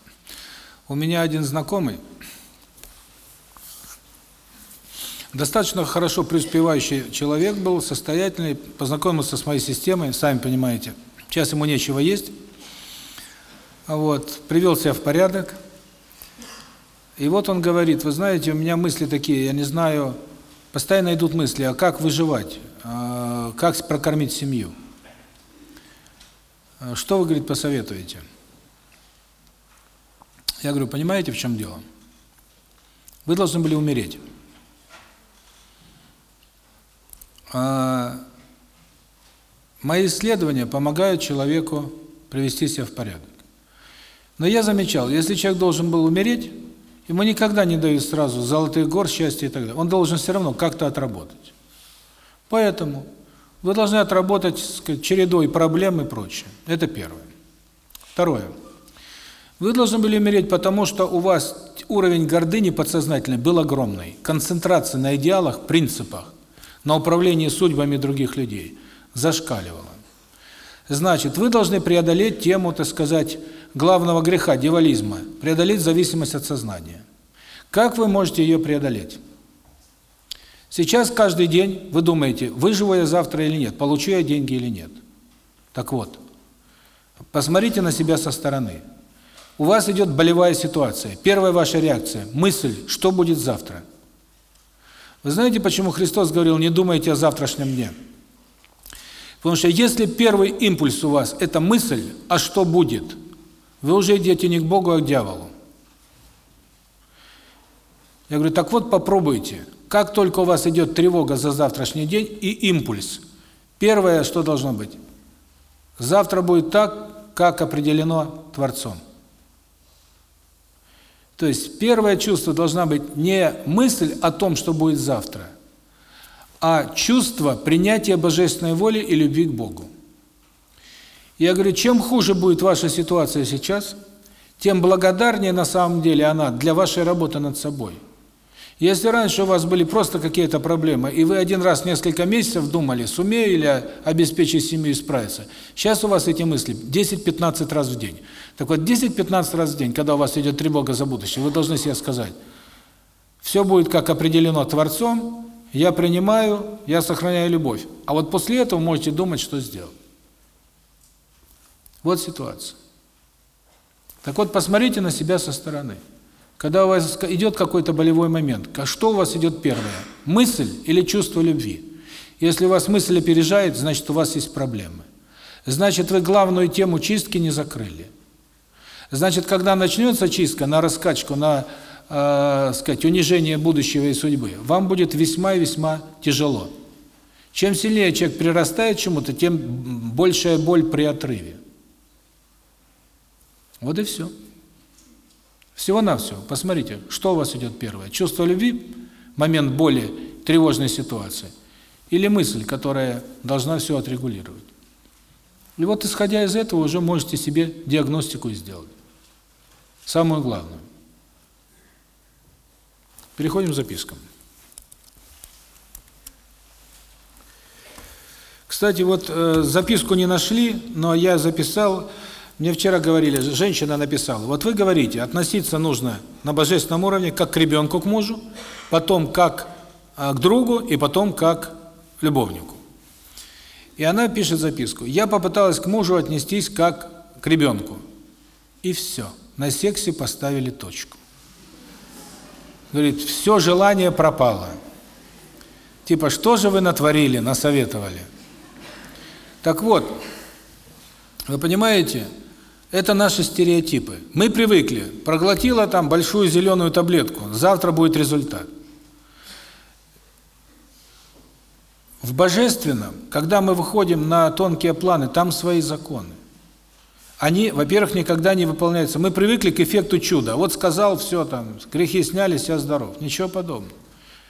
У меня один знакомый, достаточно хорошо преуспевающий человек был, состоятельный, познакомился с моей системой, сами понимаете. Сейчас ему нечего есть. Вот, привел себя в порядок. И вот он говорит, вы знаете, у меня мысли такие, я не знаю, постоянно идут мысли, а как выживать, а как прокормить семью. Что вы, говорит, посоветуете? Я говорю, понимаете, в чем дело? Вы должны были умереть. А мои исследования помогают человеку привести себя в порядок. Но я замечал, если человек должен был умереть, ему никогда не дают сразу золотых гор, счастья и так далее. Он должен все равно как-то отработать. Поэтому вы должны отработать сказать, чередой проблем и прочее. Это первое. Второе. Вы должны были умереть, потому что у вас уровень гордыни подсознательной был огромный. Концентрация на идеалах, принципах, на управлении судьбами других людей зашкаливала. Значит, вы должны преодолеть тему, так сказать, главного греха, дьяволизма, преодолеть зависимость от сознания. Как вы можете ее преодолеть? Сейчас каждый день вы думаете, выживу я завтра или нет, получу я деньги или нет. Так вот, посмотрите на себя со стороны. У вас идет болевая ситуация. Первая ваша реакция – мысль, что будет завтра. Вы знаете, почему Христос говорил, не думайте о завтрашнем дне? Потому что если первый импульс у вас – это мысль, а что будет, вы уже идете не к Богу, а к дьяволу. Я говорю, так вот попробуйте. Как только у вас идет тревога за завтрашний день и импульс, первое, что должно быть? Завтра будет так, как определено Творцом. То есть первое чувство должна быть не мысль о том, что будет завтра, а чувство принятия божественной воли и любви к Богу. Я говорю, чем хуже будет ваша ситуация сейчас, тем благодарнее на самом деле она для вашей работы над собой. Если раньше у вас были просто какие-то проблемы, и вы один раз несколько месяцев думали, сумею ли обеспечить семью и справиться, сейчас у вас эти мысли 10-15 раз в день. Так вот, 10-15 раз в день, когда у вас идет тревога за будущее, вы должны себе сказать, все будет как определено Творцом, я принимаю, я сохраняю любовь. А вот после этого можете думать, что сделать. Вот ситуация. Так вот, посмотрите на себя со стороны. Когда у вас идет какой-то болевой момент, что у вас идет первое? Мысль или чувство любви? Если у вас мысль опережает, значит, у вас есть проблемы. Значит, вы главную тему чистки не закрыли. Значит, когда начнется чистка на раскачку, на, э, сказать, унижение будущего и судьбы, вам будет весьма и весьма тяжело. Чем сильнее человек прирастает чему-то, тем большая боль при отрыве. Вот и все. Всего-навсего. Посмотрите, что у вас идет первое. Чувство любви, момент боли, тревожной ситуации, или мысль, которая должна все отрегулировать. И вот исходя из этого уже можете себе диагностику сделать. Самую главную. Переходим к запискам. Кстати, вот э, записку не нашли, но я записал мне вчера говорили, женщина написала, вот вы говорите, относиться нужно на божественном уровне как к ребенку, к мужу, потом как а, к другу и потом как к любовнику. И она пишет записку. Я попыталась к мужу отнестись как к ребенку. И все. На сексе поставили точку. Говорит, все желание пропало. Типа, что же вы натворили, насоветовали? Так вот, вы понимаете, это наши стереотипы. Мы привыкли, проглотила там большую зеленую таблетку, завтра будет результат. В божественном, когда мы выходим на тонкие планы, там свои законы. Они, во-первых, никогда не выполняются. Мы привыкли к эффекту чуда. Вот сказал, все там, грехи снялись, я здоров. Ничего подобного.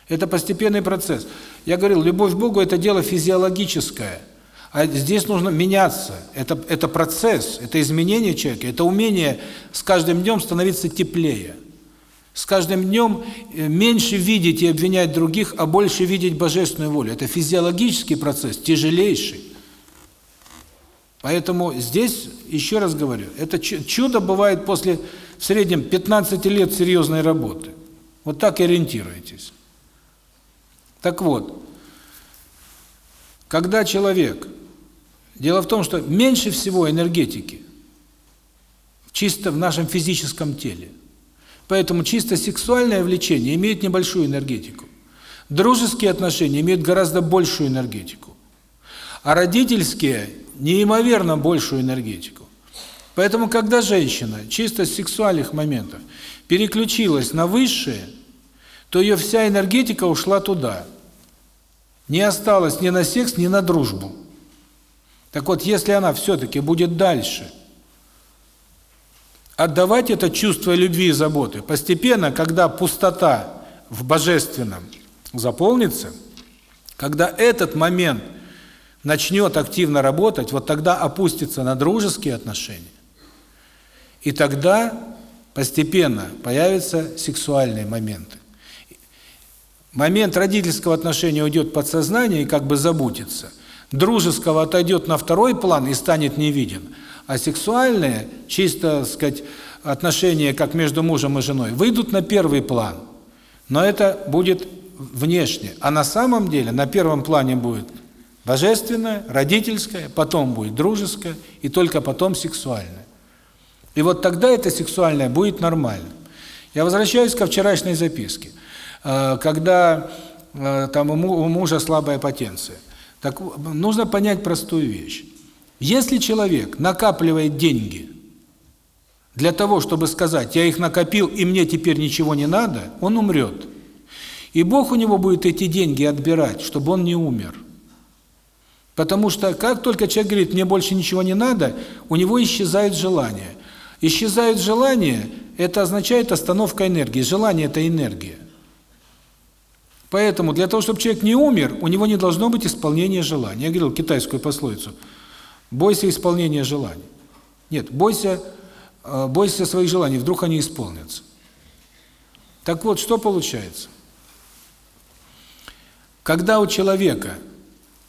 Это постепенный процесс. Я говорил, любовь к Богу – это дело физиологическое – а здесь нужно меняться. Это, это процесс, это изменение человека, это умение с каждым днем становиться теплее. С каждым днем э, меньше видеть и обвинять других, а больше видеть божественную волю. Это физиологический процесс, тяжелейший. Поэтому здесь, еще раз говорю, это чудо бывает после в среднем 15 лет серьезной работы. Вот так и ориентируйтесь. Так вот, когда человек... Дело в том, что меньше всего энергетики чисто в нашем физическом теле. Поэтому чисто сексуальное влечение имеет небольшую энергетику. Дружеские отношения имеют гораздо большую энергетику. А родительские – неимоверно большую энергетику. Поэтому, когда женщина чисто с сексуальных моментов переключилась на высшее, то ее вся энергетика ушла туда. Не осталось ни на секс, ни на дружбу. Так вот, если она все-таки будет дальше – отдавать это чувство любви и заботы. Постепенно, когда пустота в божественном заполнится, когда этот момент начнет активно работать, вот тогда опустится на дружеские отношения. И тогда постепенно появятся сексуальные моменты. Момент родительского отношения уйдет подсознание и как бы забудется. Дружеского отойдет на второй план и станет невиден. А сексуальные, чисто, так сказать, отношения, как между мужем и женой, выйдут на первый план. Но это будет внешне. А на самом деле на первом плане будет божественное, родительское, потом будет дружеское, и только потом сексуальное. И вот тогда это сексуальное будет нормально. Я возвращаюсь ко вчерашней записке. Э, когда э, там у мужа слабая потенция. Так нужно понять простую вещь. Если человек накапливает деньги для того, чтобы сказать, я их накопил, и мне теперь ничего не надо, он умрет. И Бог у него будет эти деньги отбирать, чтобы он не умер. Потому что как только человек говорит, мне больше ничего не надо, у него исчезает желание. Исчезает желание, это означает остановка энергии. Желание – это энергия. Поэтому для того, чтобы человек не умер, у него не должно быть исполнения желания. Я говорил китайскую пословицу – Бойся исполнения желаний. Нет, бойся, э, бойся своих желаний, вдруг они исполнятся. Так вот, что получается? Когда у человека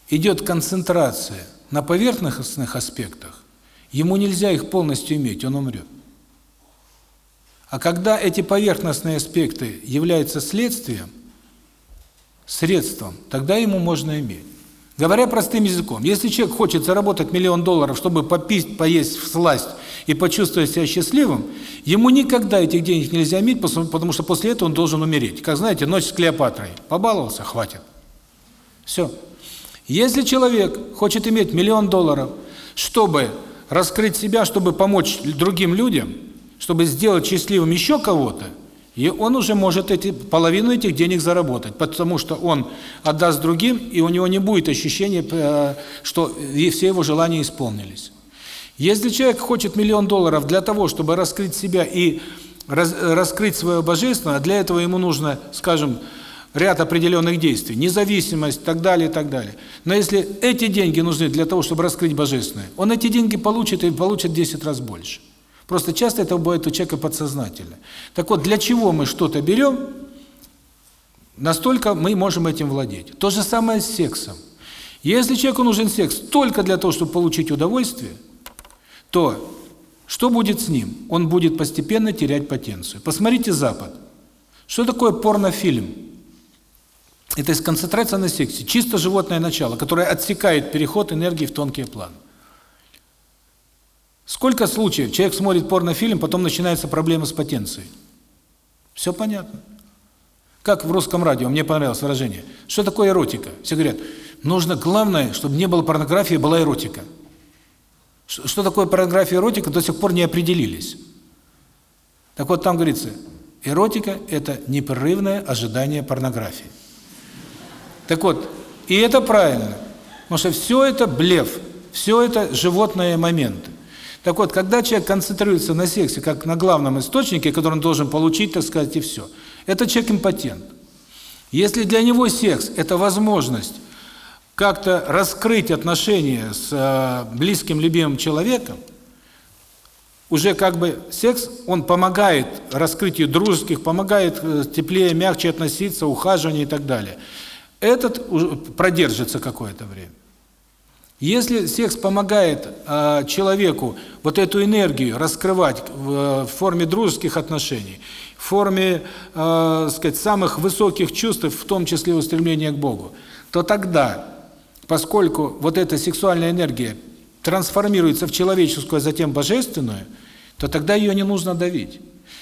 идет концентрация на поверхностных аспектах, ему нельзя их полностью иметь, он умрет. А когда эти поверхностные аспекты являются следствием, средством, тогда ему можно иметь. Говоря простым языком, если человек хочет заработать миллион долларов, чтобы попить, поесть в сласть и почувствовать себя счастливым, ему никогда этих денег нельзя иметь, потому что после этого он должен умереть. Как знаете, ночь с Клеопатрой. Побаловался, хватит. Все. Если человек хочет иметь миллион долларов, чтобы раскрыть себя, чтобы помочь другим людям, чтобы сделать счастливым еще кого-то, и он уже может эти половину этих денег заработать, потому что он отдаст другим, и у него не будет ощущения, э, что все его желания исполнились. Если человек хочет миллион долларов для того, чтобы раскрыть себя и раскрыть свое божественное, для этого ему нужно, скажем, ряд определенных действий, независимость, так далее, и так далее. Но если эти деньги нужны для того, чтобы раскрыть божественное, он эти деньги получит и получит в 10 раз больше. Просто часто это бывает у человека подсознательно. Так вот, для чего мы что-то берем, настолько мы можем этим владеть. То же самое с сексом. Если человеку нужен секс только для того, чтобы получить удовольствие, то что будет с ним? Он будет постепенно терять потенцию. Посмотрите Запад. Что такое порнофильм? Это концентрация на сексе, чисто животное начало, которое отсекает переход энергии в тонкие планы. Сколько случаев человек смотрит порнофильм, потом начинаются проблемы с потенцией? Все понятно. Как в русском радио, мне понравилось выражение. Что такое эротика? Все говорят, нужно главное, чтобы не было порнографии, была эротика. Что такое порнография и эротика, до сих пор не определились. Так вот, там говорится, эротика – это непрерывное ожидание порнографии. Так вот, и это правильно, потому что все это блеф, все это животные моменты. Так вот, когда человек концентрируется на сексе как на главном источнике, который он должен получить, так сказать, и все, это человек импотент. Если для него секс – это возможность как-то раскрыть отношения с э, близким, любимым человеком, уже как бы секс, он помогает раскрытию дружеских, помогает э, теплее, мягче относиться, ухаживание и так далее. Этот продержится какое-то время. Если секс помогает э, человеку вот эту энергию раскрывать в, в форме дружеских отношений, в форме, э, сказать, самых высоких чувств, в том числе устремления к Богу, то тогда, поскольку вот эта сексуальная энергия трансформируется в человеческую, а затем божественную, то тогда ее не нужно давить.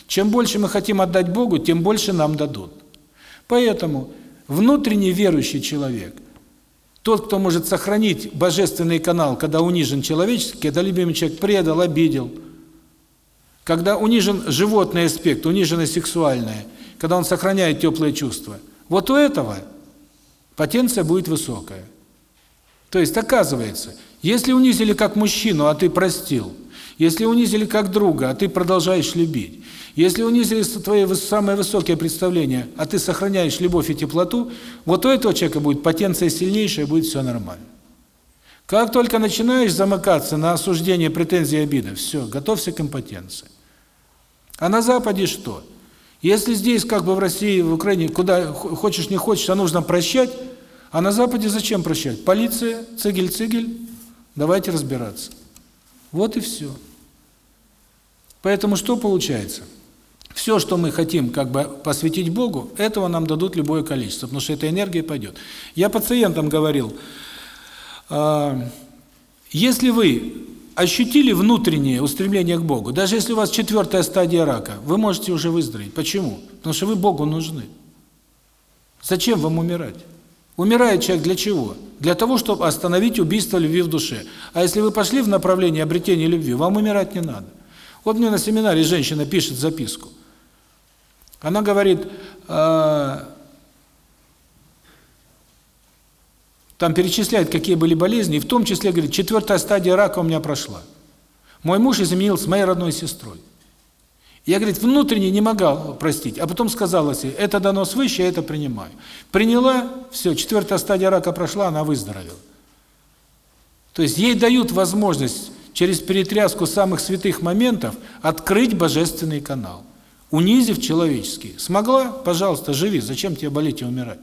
Чем больше мы хотим отдать Богу, тем больше нам дадут. Поэтому внутренний верующий человек тот, кто может сохранить божественный канал, когда унижен человеческий, когда любимый человек предал, обидел, когда унижен животный аспект, унижено сексуальное, когда он сохраняет теплые чувства. Вот у этого потенция будет высокая. То есть, оказывается, если унизили как мужчину, а ты простил, если унизили как друга, а ты продолжаешь любить, если унизили твои самые высокие представления, а ты сохраняешь любовь и теплоту, вот у этого человека будет потенция сильнейшая, будет все нормально. Как только начинаешь замыкаться на осуждение, претензии, обиды, все, готовься к импотенции. А на Западе что? Если здесь, как бы в России, в Украине, куда хочешь не хочешь, а нужно прощать, а на Западе зачем прощать? Полиция, цигель-цигель, давайте разбираться. Вот и все. Поэтому что получается? Все, что мы хотим как бы посвятить Богу, этого нам дадут любое количество, потому что эта энергия пойдет. Я пациентам говорил, э, если вы ощутили внутреннее устремление к Богу, даже если у вас четвертая стадия рака, вы можете уже выздороветь. Почему? Потому что вы Богу нужны. Зачем вам умирать? Умирает человек для чего? Для того, чтобы остановить убийство любви в душе. А если вы пошли в направлении обретения любви, вам умирать не надо. Вот мне на семинаре женщина пишет записку. Она говорит, э, там перечисляет, какие были болезни, и в том числе, говорит, четвертая стадия рака у меня прошла. Мой муж изменил с моей родной сестрой. Я, говорит, внутренне не могла простить, а потом сказала себе, это дано свыше, я это принимаю. Приняла, все, четвертая стадия рака прошла, она выздоровела. То есть ей дают возможность через перетряску самых святых моментов открыть божественный канал унизив человеческий. Смогла? Пожалуйста, живи. Зачем тебе болеть и умирать?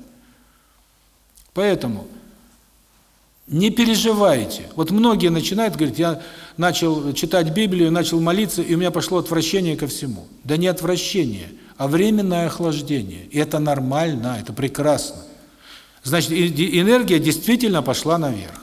Поэтому не переживайте. Вот многие начинают говорить, я начал читать Библию, начал молиться, и у меня пошло отвращение ко всему. Да не отвращение, а временное охлаждение. И это нормально, это прекрасно. Значит, энергия действительно пошла наверх.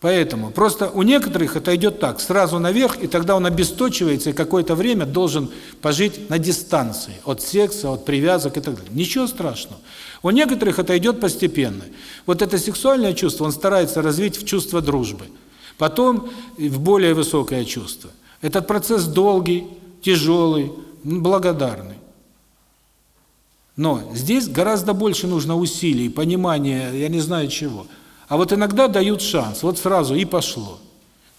Поэтому просто у некоторых это идет так, сразу наверх, и тогда он обесточивается и какое-то время должен пожить на дистанции от секса, от привязок и так далее. Ничего страшного. У некоторых это идет постепенно. Вот это сексуальное чувство он старается развить в чувство дружбы. Потом в более высокое чувство. Этот процесс долгий, тяжелый, благодарный. Но здесь гораздо больше нужно усилий, понимания, я не знаю чего – а вот иногда дают шанс, вот сразу и пошло.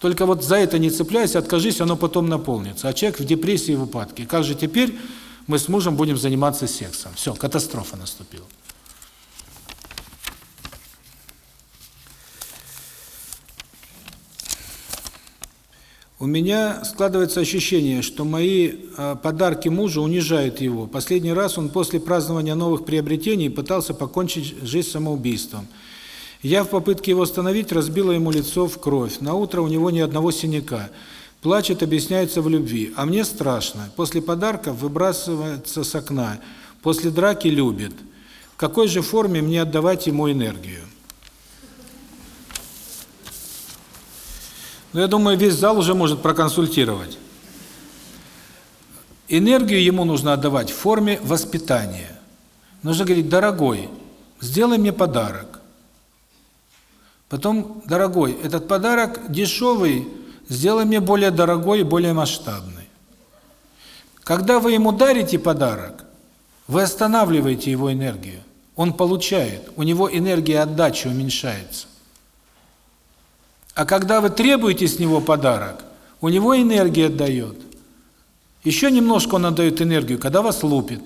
Только вот за это не цепляйся, откажись, оно потом наполнится. А человек в депрессии, в упадке. Как же теперь мы с мужем будем заниматься сексом? Все, катастрофа наступила. У меня складывается ощущение, что мои э, подарки мужу унижают его. Последний раз он после празднования новых приобретений пытался покончить жизнь самоубийством. Я в попытке его остановить разбила ему лицо в кровь. На утро у него ни одного синяка. Плачет, объясняется в любви. А мне страшно. После подарка выбрасывается с окна. После драки любит. В какой же форме мне отдавать ему энергию? Ну, я думаю, весь зал уже может проконсультировать. Энергию ему нужно отдавать в форме воспитания. Нужно говорить, дорогой, сделай мне подарок. Потом, дорогой, этот подарок дешевый, сделай мне более дорогой и более масштабный. Когда вы ему дарите подарок, вы останавливаете его энергию. Он получает, у него энергия отдачи уменьшается. А когда вы требуете с него подарок, у него энергия отдает. Еще немножко он отдает энергию, когда вас лупит.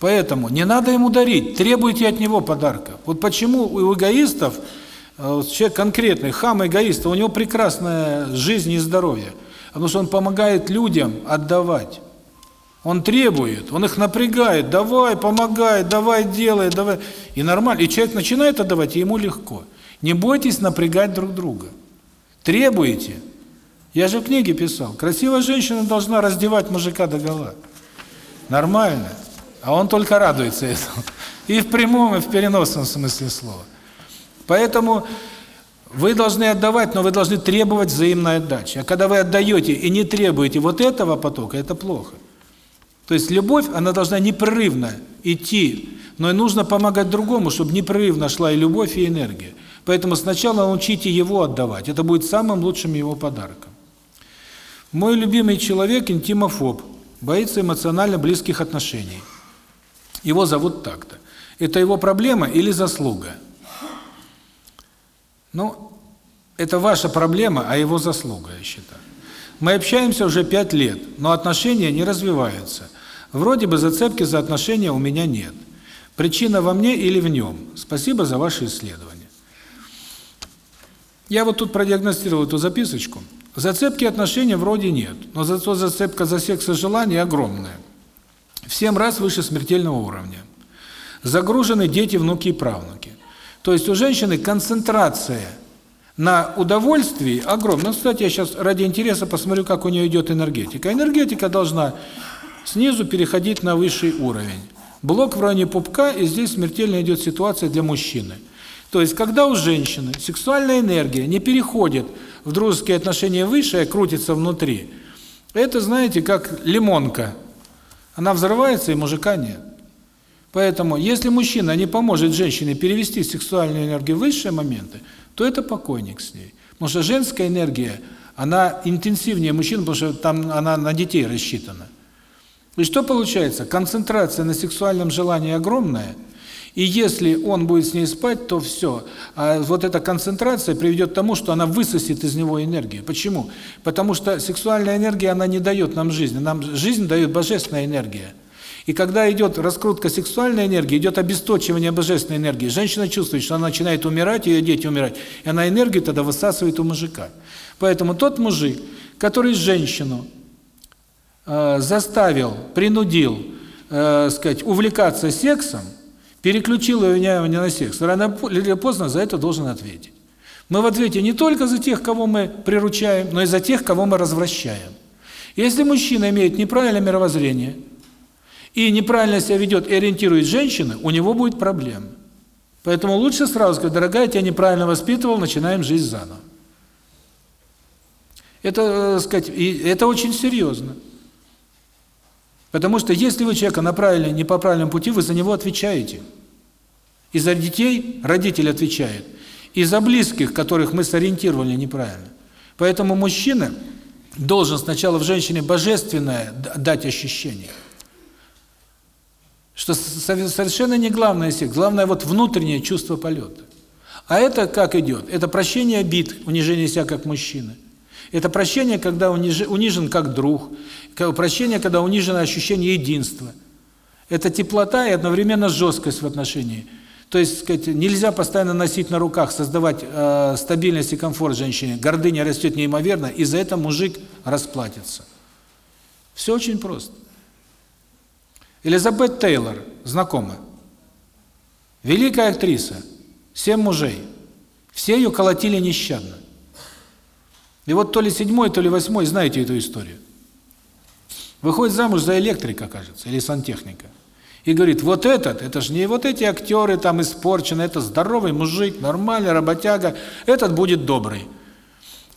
Поэтому не надо ему дарить, требуйте от него подарка. Вот почему у эгоистов, э, человек конкретный, хам-эгоист, у него прекрасная жизнь и здоровье. Потому что он помогает людям отдавать. Он требует, он их напрягает, давай, помогай, давай, делай, давай. И нормально. И человек начинает отдавать, и ему легко. Не бойтесь напрягать друг друга. Требуете. Я же в книге писал. Красивая женщина должна раздевать мужика до гола. Нормально. А он только радуется этому. И в прямом, и в переносном смысле слова. Поэтому вы должны отдавать, но вы должны требовать взаимной отдачи. А когда вы отдаете и не требуете вот этого потока, это плохо. То есть любовь, она должна непрерывно идти, но и нужно помогать другому, чтобы непрерывно шла и любовь, и энергия. Поэтому сначала научите его отдавать. Это будет самым лучшим его подарком. Мой любимый человек – интимофоб, боится эмоционально близких отношений. Его зовут так-то. Это его проблема или заслуга? Ну, это ваша проблема, а его заслуга, я считаю. Мы общаемся уже пять лет, но отношения не развиваются. Вроде бы зацепки за отношения у меня нет. Причина во мне или в нем? Спасибо за ваши исследования. Я вот тут продиагностировал эту записочку. Зацепки отношения вроде нет, но зато зацепка за секс и желание огромная. В 7 раз выше смертельного уровня. Загружены дети, внуки и правнуки. То есть у женщины концентрация на удовольствии огромная. Ну, кстати, я сейчас ради интереса посмотрю, как у нее идет энергетика. Энергетика должна снизу переходить на высший уровень. Блок в районе пупка, и здесь смертельно идет ситуация для мужчины. То есть, когда у женщины сексуальная энергия не переходит в дружеские отношения выше, а крутится внутри, это, знаете, как лимонка. Она взрывается, и мужика нет. Поэтому, если мужчина не поможет женщине перевести сексуальную энергию в высшие моменты, то это покойник с ней. Потому что женская энергия, она интенсивнее мужчин, потому что там она на детей рассчитана. И что получается? Концентрация на сексуальном желании огромная, и если он будет с ней спать, то все. А вот эта концентрация приведет к тому, что она высосет из него энергию. Почему? Потому что сексуальная энергия, она не дает нам жизни. Нам жизнь дает божественная энергия. И когда идет раскрутка сексуальной энергии, идет обесточивание божественной энергии, женщина чувствует, что она начинает умирать, ее дети умирать, и она энергию тогда высасывает у мужика. Поэтому тот мужик, который женщину э, заставил, принудил, э, сказать, увлекаться сексом, переключил ее внимание на секс, рано или поздно за это должен ответить. Мы в ответе не только за тех, кого мы приручаем, но и за тех, кого мы развращаем. Если мужчина имеет неправильное мировоззрение и неправильно себя ведет и ориентирует женщины, у него будет проблема. Поэтому лучше сразу сказать, дорогая, тебя неправильно воспитывал, начинаем жизнь заново. Это, э, сказать, и это очень серьезно. Потому что если вы человека направили не по правильному пути, вы за него отвечаете. И за детей родитель отвечает. И за близких, которых мы сориентировали неправильно. Поэтому мужчина должен сначала в женщине божественное дать ощущение. Что совершенно не главное секс, главное вот внутреннее чувство полета. А это как идет? Это прощение обид, унижение себя как мужчины. Это прощение, когда унижен как друг, прощение, когда унижено ощущение единства. Это теплота и одновременно жесткость в отношении. То есть, сказать, нельзя постоянно носить на руках, создавать э, стабильность и комфорт женщине. Гордыня растет неимоверно, и за это мужик расплатится. Все очень просто. Элизабет Тейлор, знакома. Великая актриса, семь мужей. Все ее колотили нещадно. И вот то ли седьмой, то ли восьмой, знаете эту историю. Выходит замуж за электрика, кажется, или сантехника. И говорит, вот этот, это же не вот эти актеры там испорчены, это здоровый мужик, нормальный, работяга, этот будет добрый.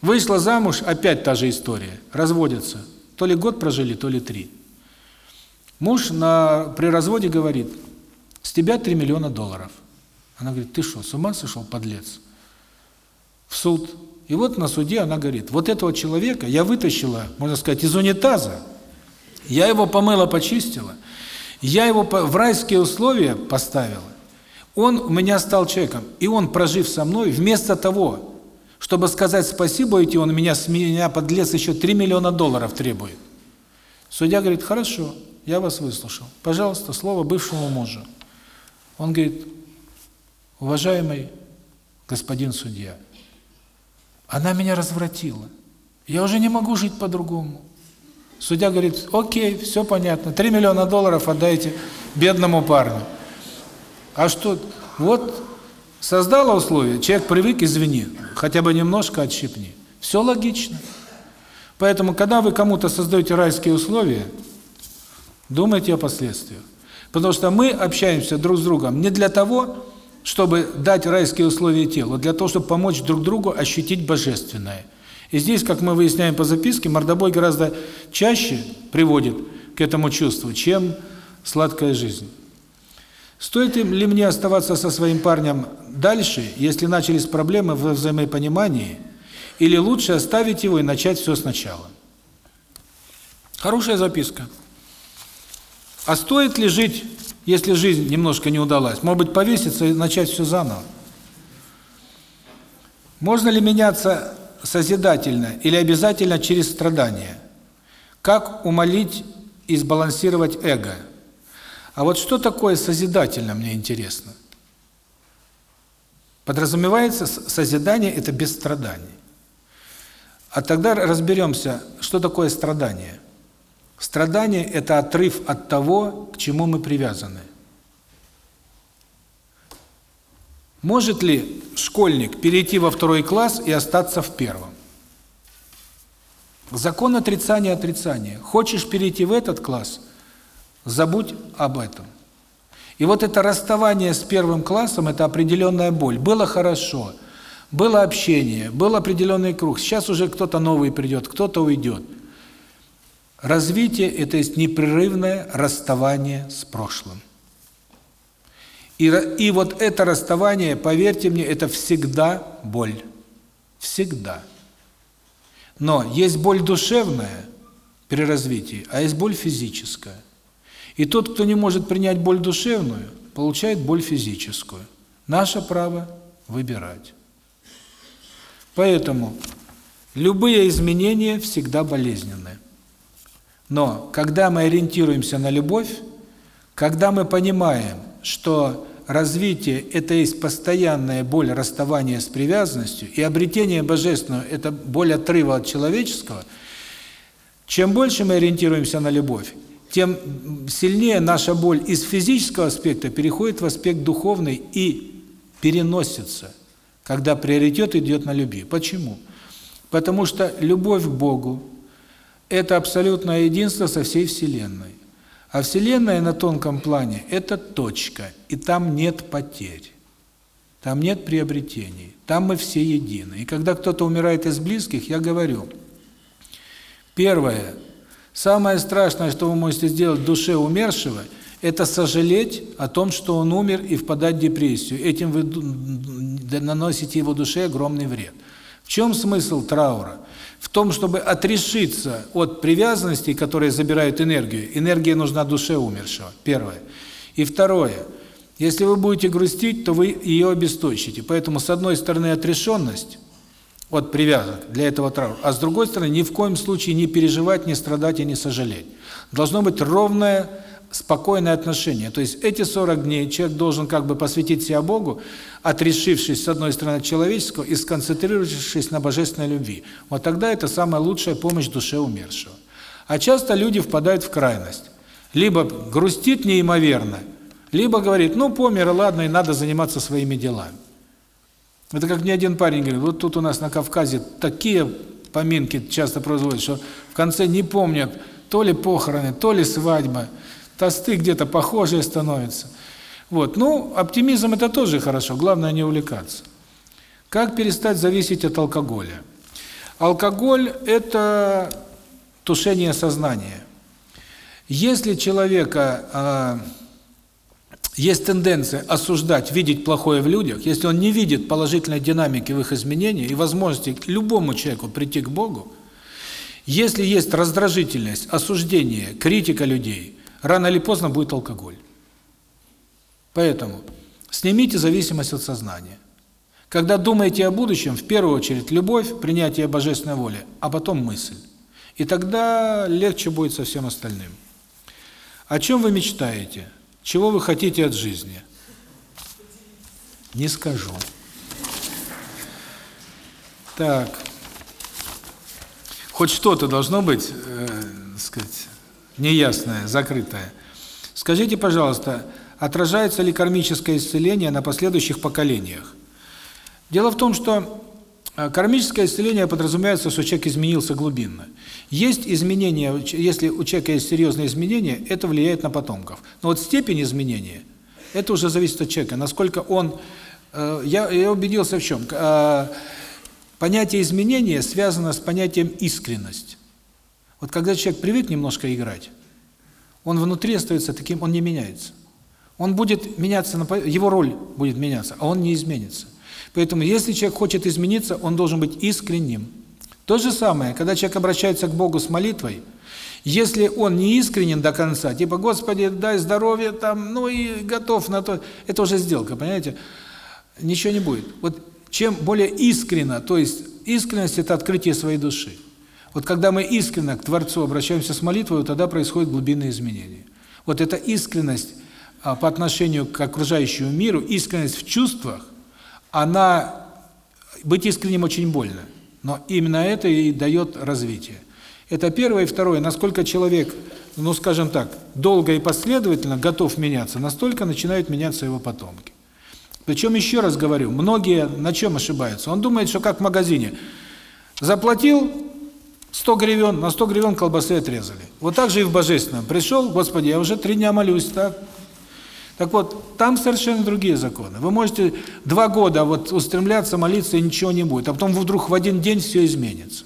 Вышла замуж, опять та же история, разводятся. То ли год прожили, то ли три. Муж на, при разводе говорит, с тебя 3 миллиона долларов. Она говорит, ты что, с ума сошел, подлец? В суд. И вот на суде она говорит, вот этого человека я вытащила, можно сказать, из унитаза, я его помыла, почистила, я его в райские условия поставила, он у меня стал человеком, и он, прожив со мной, вместо того, чтобы сказать спасибо идти, он меня с меня подлец еще 3 миллиона долларов требует. Судья говорит, хорошо, я вас выслушал. Пожалуйста, слово бывшему мужу. Он говорит, уважаемый господин судья, она меня развратила. Я уже не могу жить по-другому. Судья говорит, окей, все понятно, 3 миллиона долларов отдайте бедному парню. А что, вот Создала условия, человек привык, извини, хотя бы немножко отщипни. Все логично. Поэтому, когда вы кому-то создаете райские условия, думайте о последствиях. Потому что мы общаемся друг с другом не для того, чтобы дать райские условия телу, для того, чтобы помочь друг другу ощутить божественное. И здесь, как мы выясняем по записке, мордобой гораздо чаще приводит к этому чувству, чем сладкая жизнь. Стоит ли мне оставаться со своим парнем дальше, если начались проблемы во взаимопонимании, или лучше оставить его и начать все сначала? Хорошая записка. А стоит ли жить, если жизнь немножко не удалась? Может быть, повеситься и начать все заново? Можно ли меняться созидательно или обязательно через страдания? Как умолить и сбалансировать эго? А вот что такое созидательно, мне интересно. Подразумевается, созидание – это без страданий. А тогда разберемся, что такое страдание. Страдание – это отрыв от того, к чему мы привязаны. Может ли школьник перейти во второй класс и остаться в первом? Закон отрицания отрицания. Хочешь перейти в этот класс – забудь об этом. И вот это расставание с первым классом – это определенная боль. Было хорошо, было общение, был определенный круг. Сейчас уже кто-то новый придет, кто-то уйдет – Развитие – это есть непрерывное расставание с прошлым. И, и вот это расставание, поверьте мне, это всегда боль. Всегда. Но есть боль душевная при развитии, а есть боль физическая. И тот, кто не может принять боль душевную, получает боль физическую. Наше право выбирать. Поэтому любые изменения всегда болезненные. Но когда мы ориентируемся на любовь, когда мы понимаем, что развитие – это есть постоянная боль расставания с привязанностью, и обретение божественного – это боль отрыва от человеческого, чем больше мы ориентируемся на любовь, тем сильнее наша боль из физического аспекта переходит в аспект духовный и переносится, когда приоритет идет на любви. Почему? Потому что любовь к Богу, это абсолютное единство со всей Вселенной. А Вселенная на тонком плане – это точка, и там нет потерь. Там нет приобретений, там мы все едины. И когда кто-то умирает из близких, я говорю, первое, самое страшное, что вы можете сделать в душе умершего, это сожалеть о том, что он умер и впадать в депрессию. Этим вы наносите его душе огромный вред. В чем смысл траура? в том, чтобы отрешиться от привязанностей, которые забирают энергию. Энергия нужна душе умершего, первое. И второе, если вы будете грустить, то вы ее обесточите. Поэтому, с одной стороны, отрешенность от привязок для этого траура, а с другой стороны, ни в коем случае не переживать, не страдать и не сожалеть. Должно быть ровное спокойное отношение. То есть эти 40 дней человек должен как бы посвятить себя Богу, отрешившись с одной стороны от человеческого и сконцентрировавшись на божественной любви. Вот тогда это самая лучшая помощь душе умершего. А часто люди впадают в крайность. Либо грустит неимоверно, либо говорит, ну помер, ладно, и надо заниматься своими делами. Это как мне один парень говорит, вот тут у нас на Кавказе такие поминки часто производят, что в конце не помнят то ли похороны, то ли свадьба, тосты где-то похожие становятся. Вот. Ну, оптимизм это тоже хорошо, главное не увлекаться. Как перестать зависеть от алкоголя? Алкоголь это тушение сознания. Если человека э, есть тенденция осуждать, видеть плохое в людях, если он не видит положительной динамики в их изменении и возможности любому человеку прийти к Богу, если есть раздражительность, осуждение, критика людей, рано или поздно будет алкоголь. Поэтому снимите зависимость от сознания. Когда думаете о будущем, в первую очередь любовь, принятие божественной воли, а потом мысль. И тогда легче будет со всем остальным. О чем вы мечтаете? Чего вы хотите от жизни? Не скажу. Так. Хоть что-то должно быть, э, сказать, неясное, закрытое. Скажите, пожалуйста, отражается ли кармическое исцеление на последующих поколениях. Дело в том, что э, кармическое исцеление подразумевается, что человек изменился глубинно. Есть изменения, если у человека есть серьезные изменения, это влияет на потомков. Но вот степень изменения, это уже зависит от человека, насколько он... Э, я, я убедился в чем? Э, понятие изменения связано с понятием искренность. Вот когда человек привык немножко играть, он внутри остается таким, он не меняется. Он будет меняться, его роль будет меняться, а он не изменится. Поэтому если человек хочет измениться, он должен быть искренним. То же самое, когда человек обращается к Богу с молитвой, если он не искренен до конца, типа, Господи, дай здоровье, там, ну и готов на то, это уже сделка, понимаете? Ничего не будет. Вот чем более искренно, то есть искренность – это открытие своей души. Вот когда мы искренне к Творцу обращаемся с молитвой, тогда происходят глубинные изменения. Вот эта искренность а, по отношению к окружающему миру, искренность в чувствах, она быть искренним очень больно, но именно это и дает развитие. Это первое и второе, насколько человек, ну скажем так, долго и последовательно готов меняться, настолько начинают меняться его потомки. Причем еще раз говорю, многие на чем ошибаются? Он думает, что как в магазине. Заплатил 100 гривен, на 100 гривен колбасы отрезали. Вот так же и в Божественном. Пришел, Господи, я уже три дня молюсь, так, так вот, там совершенно другие законы. Вы можете два года вот устремляться, молиться, и ничего не будет, а потом вдруг в один день все изменится.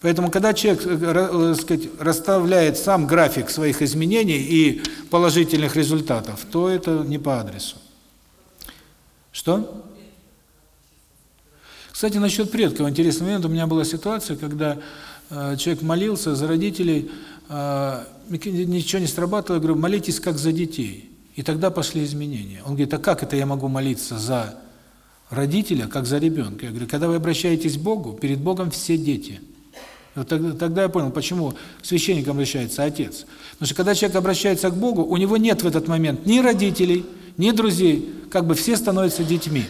Поэтому, когда человек, э, э, сказать, расставляет сам график своих изменений и положительных результатов, то это не по адресу. Что? Кстати, насчет предков, интересный момент. У меня была ситуация, когда человек молился за родителей, э, ничего не срабатывало, я говорю, молитесь как за детей. И тогда пошли изменения. Он говорит, а как это я могу молиться за родителя, как за ребенка? Я говорю, когда вы обращаетесь к Богу, перед Богом все дети. Вот тогда, тогда я понял, почему к священникам обращается отец. Потому что когда человек обращается к Богу, у него нет в этот момент ни родителей, ни друзей, как бы все становятся детьми.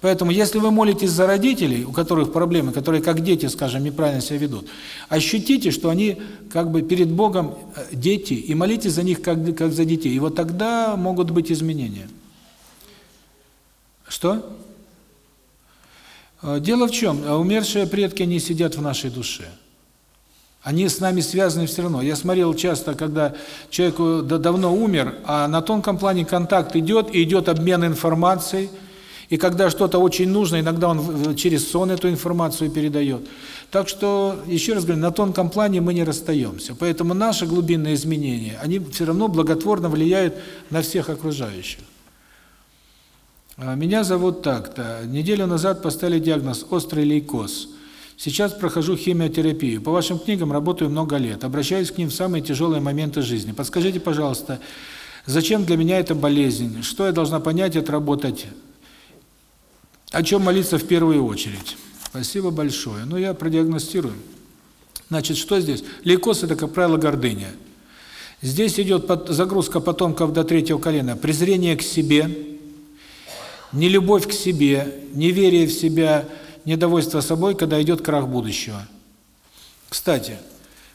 Поэтому, если вы молитесь за родителей, у которых проблемы, которые как дети, скажем, неправильно себя ведут, ощутите, что они как бы перед Богом э, дети, и молитесь за них как, как за детей. И вот тогда могут быть изменения. Что? Э, дело в чем? Э, умершие предки, они сидят в нашей душе. Они с нами связаны все равно. Я смотрел часто, когда человек давно умер, а на тонком плане контакт идет, и идет обмен информацией, и когда что-то очень нужно, иногда он через сон эту информацию передает. Так что, еще раз говорю, на тонком плане мы не расстаемся. Поэтому наши глубинные изменения, они все равно благотворно влияют на всех окружающих. А, меня зовут так-то. Неделю назад поставили диагноз острый лейкоз. Сейчас прохожу химиотерапию. По вашим книгам работаю много лет. Обращаюсь к ним в самые тяжелые моменты жизни. Подскажите, пожалуйста, зачем для меня эта болезнь? Что я должна понять отработать о чем молиться в первую очередь? Спасибо большое. Ну, я продиагностирую. Значит, что здесь? Лейкоз – это, как правило, гордыня. Здесь идет загрузка потомков до третьего колена. Презрение к себе, нелюбовь к себе, неверие в себя, недовольство собой, когда идет крах будущего. Кстати,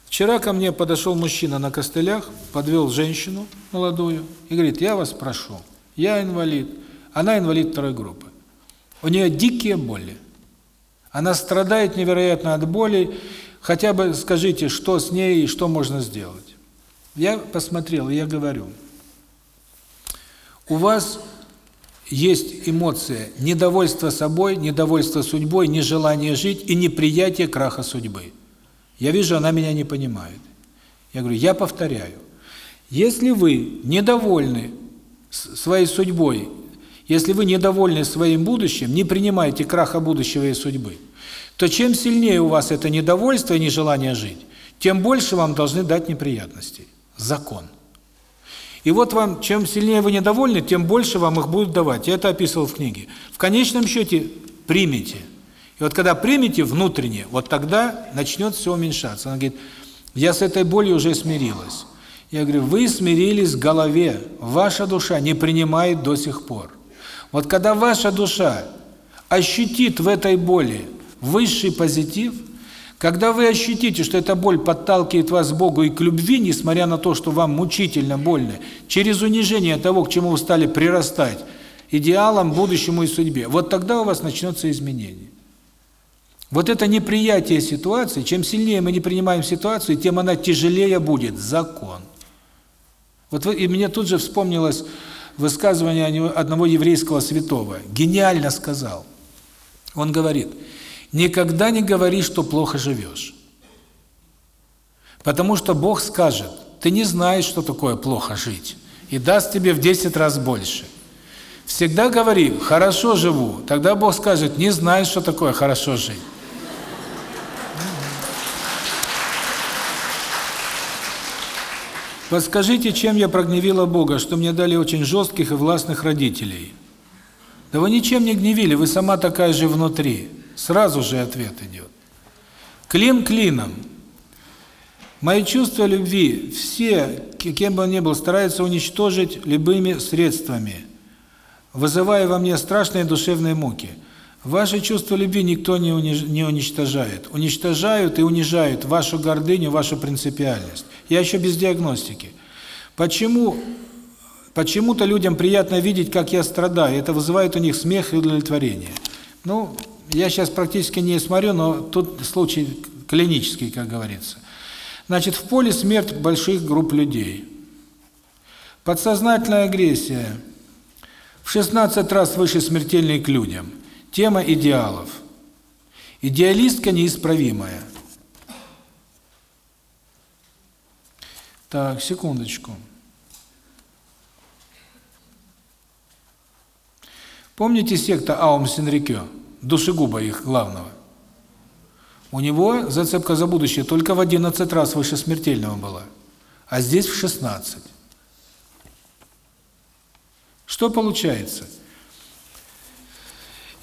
вчера ко мне подошел мужчина на костылях, подвел женщину молодую и говорит, я вас прошу, я инвалид, она инвалид второй группы. У нее дикие боли. Она страдает невероятно от боли. Хотя бы скажите, что с ней и что можно сделать. Я посмотрел, я говорю, у вас есть эмоция недовольство собой, недовольство судьбой, нежелание жить и неприятие краха судьбы. Я вижу, она меня не понимает. Я говорю, я повторяю, если вы недовольны своей судьбой если вы недовольны своим будущим, не принимаете краха будущего и судьбы, то чем сильнее у вас это недовольство и нежелание жить, тем больше вам должны дать неприятностей. Закон. И вот вам, чем сильнее вы недовольны, тем больше вам их будут давать. Я это описывал в книге. В конечном счете примите. И вот когда примете внутренне, вот тогда начнет все уменьшаться. Она говорит, я с этой болью уже смирилась. Я говорю, вы смирились в голове, ваша душа не принимает до сих пор. Вот когда ваша душа ощутит в этой боли высший позитив, Когда вы ощутите, что эта боль подталкивает вас к Богу и к любви, несмотря на то, что вам мучительно больно, через унижение того, к чему вы стали прирастать, идеалам, будущему и судьбе, вот тогда у вас начнется изменение. Вот это неприятие ситуации, чем сильнее мы не принимаем ситуацию, тем она тяжелее будет. Закон. Вот и мне тут же вспомнилось высказывание одного еврейского святого. Гениально сказал. Он говорит, никогда не говори, что плохо живешь. Потому что Бог скажет, ты не знаешь, что такое плохо жить, и даст тебе в 10 раз больше. Всегда говори, хорошо живу, тогда Бог скажет, не знаешь, что такое хорошо жить. Подскажите, чем я прогневила Бога, что мне дали очень жестких и властных родителей? Да вы ничем не гневили, вы сама такая же внутри. Сразу же ответ идет. Клин клином. Мои чувства любви все, кем бы он ни был, стараются уничтожить любыми средствами, вызывая во мне страшные душевные муки. Ваши чувства любви никто не, униж... не уничтожает. Уничтожают и унижают вашу гордыню, вашу принципиальность. Я еще без диагностики. Почему почему-то людям приятно видеть, как я страдаю. Это вызывает у них смех и удовлетворение. Ну, я сейчас практически не смотрю, но тут случай клинический, как говорится. Значит, в поле смерть больших групп людей. Подсознательная агрессия в 16 раз выше смертельной к людям. Тема идеалов. Идеалистка неисправимая. Так, секундочку. Помните секта Аум Синрикё, душегуба их главного? У него зацепка за будущее только в 11 раз выше смертельного была, а здесь в 16. Что получается?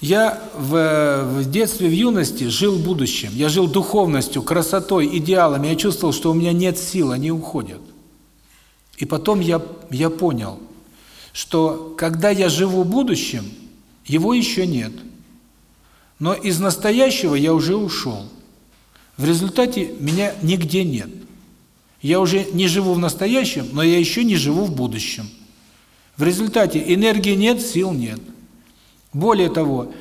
Я в, в детстве, в юности жил будущим. Я жил духовностью, красотой, идеалами. Я чувствовал, что у меня нет сил, они уходят. И потом я, я понял, что когда я живу будущим, его еще нет. Но из настоящего я уже ушел. В результате меня нигде нет. Я уже не живу в настоящем, но я еще не живу в будущем. В результате энергии нет, сил нет. Более того,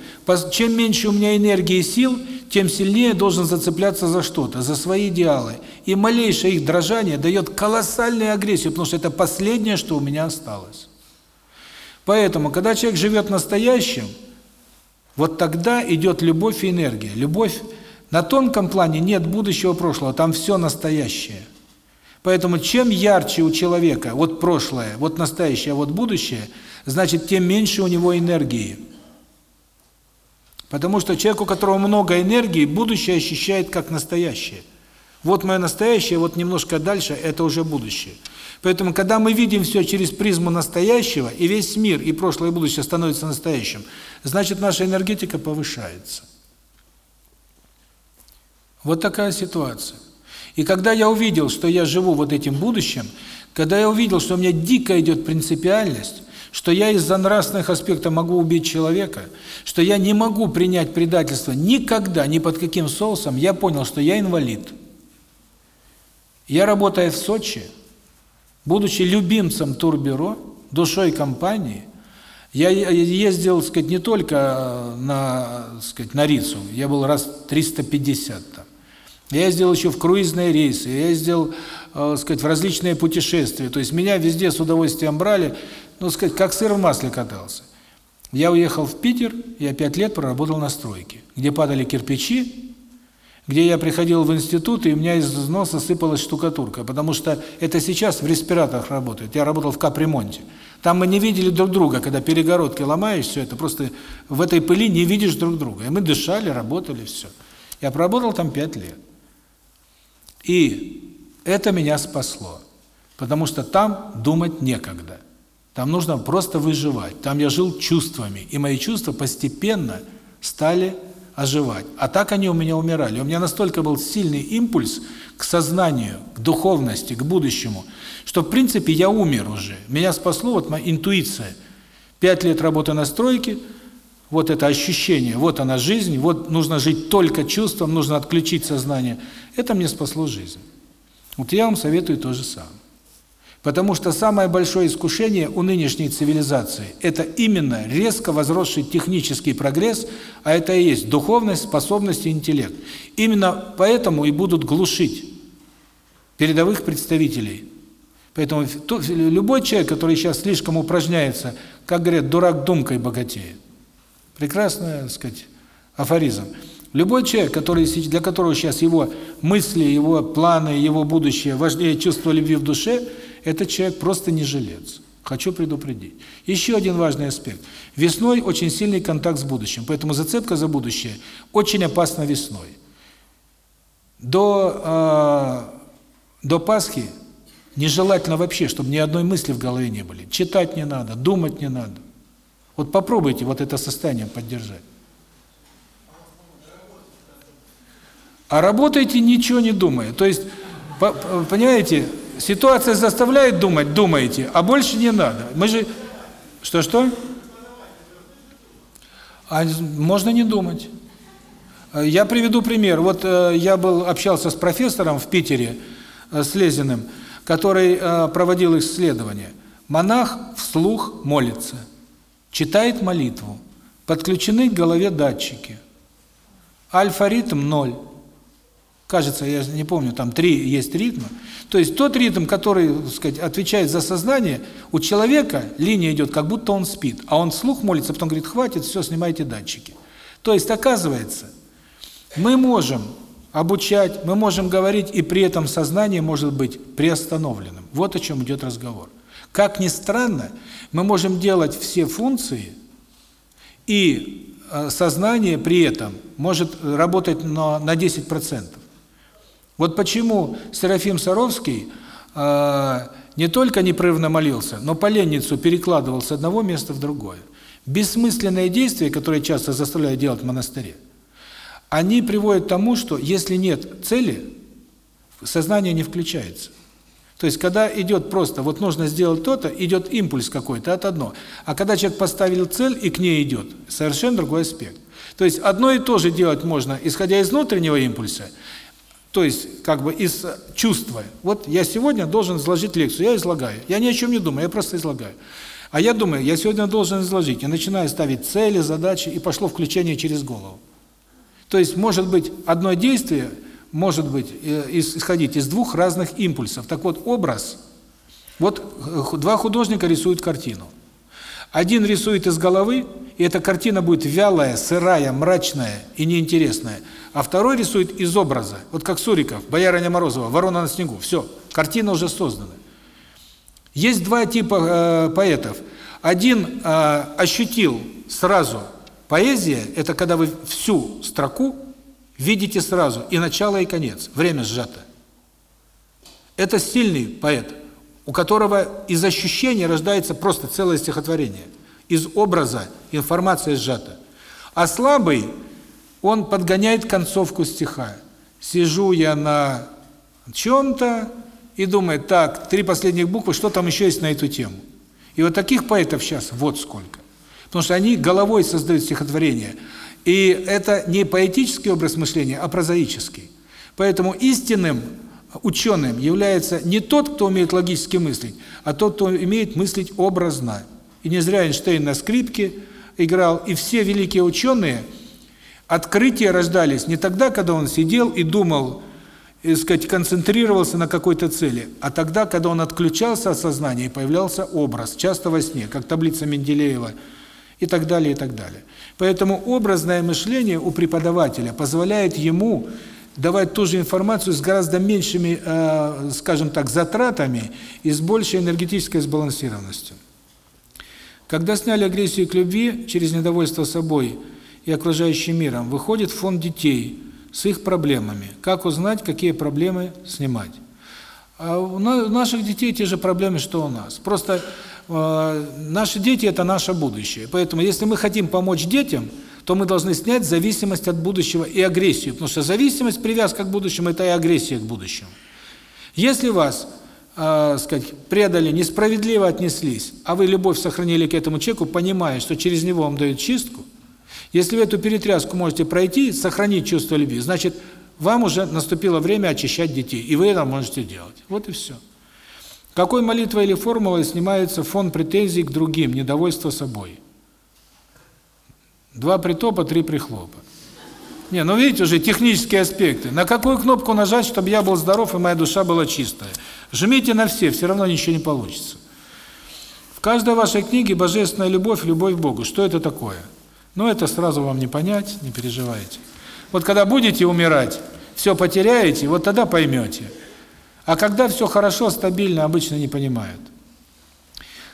чем меньше у меня энергии и сил, тем сильнее должен зацепляться за что-то, за свои идеалы. И малейшее их дрожание дает колоссальную агрессию, потому что это последнее, что у меня осталось. Поэтому, когда человек живет настоящим, вот тогда идет любовь и энергия. Любовь на тонком плане нет будущего прошлого, там все настоящее. Поэтому чем ярче у человека вот прошлое, вот настоящее, а вот будущее, значит, тем меньше у него энергии. Потому что человек, у которого много энергии, будущее ощущает как настоящее. Вот мое настоящее, вот немножко дальше это уже будущее. Поэтому, когда мы видим все через призму настоящего, и весь мир, и прошлое, и будущее становятся настоящим, значит, наша энергетика повышается. Вот такая ситуация. И когда я увидел, что я живу вот этим будущим, когда я увидел, что у меня дико идет принципиальность, что я из-за нравственных аспектов могу убить человека, что я не могу принять предательство никогда, ни под каким соусом, я понял, что я инвалид. Я, работая в Сочи, будучи любимцем турбюро, душой компании, я ездил, сказать, не только на, сказать, на Рицу, я был раз 350 там. Я ездил еще в круизные рейсы, я ездил, э, сказать, в различные путешествия. То есть меня везде с удовольствием брали ну, сказать, как сыр в масле катался. Я уехал в Питер, я пять лет проработал на стройке, где падали кирпичи, где я приходил в институт, и у меня из носа сыпалась штукатурка, потому что это сейчас в респираторах работает. Я работал в капремонте. Там мы не видели друг друга, когда перегородки ломаешь, все это просто в этой пыли не видишь друг друга. И мы дышали, работали, все. Я проработал там пять лет. И это меня спасло, потому что там думать некогда. Там нужно просто выживать. Там я жил чувствами, и мои чувства постепенно стали оживать. А так они у меня умирали. У меня настолько был сильный импульс к сознанию, к духовности, к будущему, что, в принципе, я умер уже. Меня спасло вот моя интуиция. Пять лет работы на стройке, вот это ощущение, вот она жизнь, вот нужно жить только чувством, нужно отключить сознание, это мне спасло жизнь. Вот я вам советую то же самое. Потому что самое большое искушение у нынешней цивилизации – это именно резко возросший технический прогресс, а это и есть духовность, способность и интеллект. Именно поэтому и будут глушить передовых представителей. Поэтому любой человек, который сейчас слишком упражняется, как говорят, дурак думкой богатеет. Прекрасный, так сказать, афоризм. Любой человек, который для которого сейчас его мысли, его планы, его будущее важнее чувства любви в душе – этот человек просто не жилец. Хочу предупредить. Еще один важный аспект. Весной очень сильный контакт с будущим, поэтому зацепка за будущее очень опасна весной. До, э, до Пасхи нежелательно вообще, чтобы ни одной мысли в голове не были. Читать не надо, думать не надо. Вот попробуйте вот это состояние поддержать. А работайте ничего не думая. То есть, понимаете, Ситуация заставляет думать, думаете, а больше не надо. Мы же... Что-что? А можно не думать. Я приведу пример. Вот э, я был общался с профессором в Питере, э, с Лезиным, который э, проводил исследование. Монах вслух молится, читает молитву, подключены к голове датчики. Альфа-ритм ноль кажется, я не помню, там три есть ритма. То есть тот ритм, который, так сказать, отвечает за сознание, у человека линия идет, как будто он спит, а он вслух молится, потом говорит, хватит, все, снимайте датчики. То есть, оказывается, мы можем обучать, мы можем говорить, и при этом сознание может быть приостановленным. Вот о чем идет разговор. Как ни странно, мы можем делать все функции, и э, сознание при этом может работать на, на 10%. Вот почему Серафим Саровский э, не только непрерывно молился, но поленницу перекладывал с одного места в другое. Бессмысленные действия, которые часто заставляют делать в монастыре, они приводят к тому, что если нет цели, сознание не включается. То есть, когда идет просто, вот нужно сделать то-то, идет импульс какой-то, это одно. А когда человек поставил цель и к ней идет, совершенно другой аспект. То есть, одно и то же делать можно, исходя из внутреннего импульса, то есть, как бы из чувства. Вот я сегодня должен изложить лекцию, я излагаю. Я ни о чем не думаю, я просто излагаю. А я думаю, я сегодня должен изложить. Я начинаю ставить цели, задачи, и пошло включение через голову. То есть, может быть, одно действие может быть э, исходить из двух разных импульсов. Так вот, образ. Вот э, два художника рисуют картину. Один рисует из головы, и эта картина будет вялая, сырая, мрачная и неинтересная. А второй рисует из образа, вот как Суриков, Боярыня Морозова, Ворона на снегу. Все, картина уже создана. Есть два типа э, поэтов. Один э, ощутил сразу поэзия – это когда вы всю строку видите сразу, и начало, и конец, время сжато. Это сильный поэт у которого из ощущения рождается просто целое стихотворение. Из образа информация сжата. А слабый, он подгоняет концовку стиха. Сижу я на чем-то и думает, так, три последних буквы, что там еще есть на эту тему. И вот таких поэтов сейчас вот сколько. Потому что они головой создают стихотворение. И это не поэтический образ мышления, а прозаический. Поэтому истинным ученым является не тот, кто умеет логически мыслить, а тот, кто умеет мыслить образно. И не зря Эйнштейн на скрипке играл, и все великие ученые, открытия рождались не тогда, когда он сидел и думал, и, сказать, концентрировался на какой-то цели, а тогда, когда он отключался от сознания и появлялся образ, часто во сне, как таблица Менделеева и так далее, и так далее. Поэтому образное мышление у преподавателя позволяет ему давать ту же информацию с гораздо меньшими, э, скажем так, затратами и с большей энергетической сбалансированностью. Когда сняли агрессию к любви через недовольство собой и окружающим миром, выходит фонд детей с их проблемами. Как узнать, какие проблемы снимать? А у наших детей те же проблемы, что у нас. Просто э, наши дети – это наше будущее. Поэтому, если мы хотим помочь детям – то мы должны снять зависимость от будущего и агрессию, потому что зависимость, привязка к будущему – это и агрессия к будущему. Если вас, э, сказать, предали, несправедливо отнеслись, а вы любовь сохранили к этому человеку, понимая, что через него вам дают чистку, Если вы эту перетряску можете пройти, сохранить чувство любви, значит, вам уже наступило время очищать детей, и вы это можете делать. Вот и все. Какой молитвой или формулой снимается фон претензий к другим, недовольство собой? Два притопа, три прихлопа. Не, ну видите уже технические аспекты. На какую кнопку нажать, чтобы я был здоров и моя душа была чистая? Жмите на все, все равно ничего не получится. В каждой вашей книге божественная любовь, любовь к Богу. Что это такое? Ну, это сразу вам не понять, не переживайте. Вот когда будете умирать, все потеряете, вот тогда поймете. А когда все хорошо, стабильно, обычно не понимают.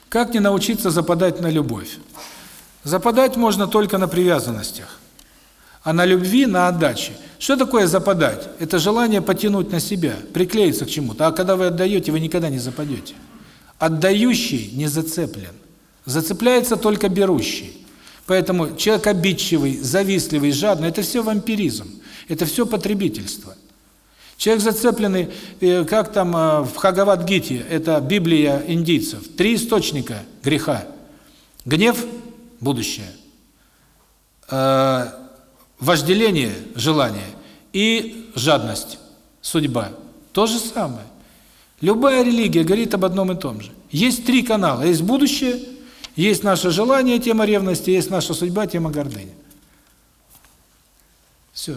Как не научиться западать на любовь? Западать можно только на привязанностях. А на любви, на отдаче. Что такое западать? Это желание потянуть на себя, приклеиться к чему-то. А когда вы отдаете, вы никогда не западете. Отдающий не зацеплен. Зацепляется только берущий. Поэтому человек обидчивый, завистливый, жадный – это все вампиризм. Это все потребительство. Человек зацепленный, э, как там э, в Хагавад-гите, это Библия индийцев, три источника греха. Гнев – будущее, э, вожделение – желание и жадность – судьба. То же самое. Любая религия говорит об одном и том же. Есть три канала. Есть будущее, есть наше желание, тема ревности, есть наша судьба, тема гордыни. Все.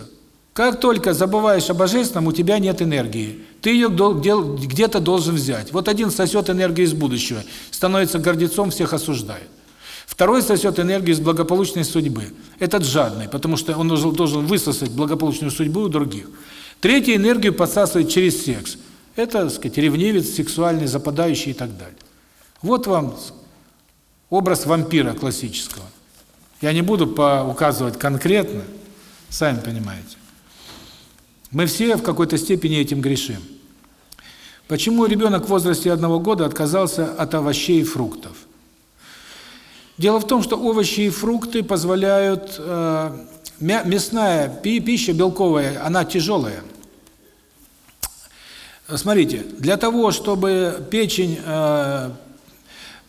Как только забываешь о Божественном, у тебя нет энергии. Ты ее где-то должен взять. Вот один сосет энергию из будущего, становится гордецом, всех осуждает. Второй сосет энергию из благополучной судьбы. Этот жадный, потому что он должен высосать благополучную судьбу у других. Третий энергию подсасывает через секс. Это, так сказать, ревнивец, сексуальный, западающий и так далее. Вот вам образ вампира классического. Я не буду указывать конкретно, сами понимаете. Мы все в какой-то степени этим грешим. Почему ребенок в возрасте одного года отказался от овощей и фруктов? Дело в том, что овощи и фрукты позволяют... Э, мясная пища белковая, она тяжелая. Смотрите, для того, чтобы печень... Э,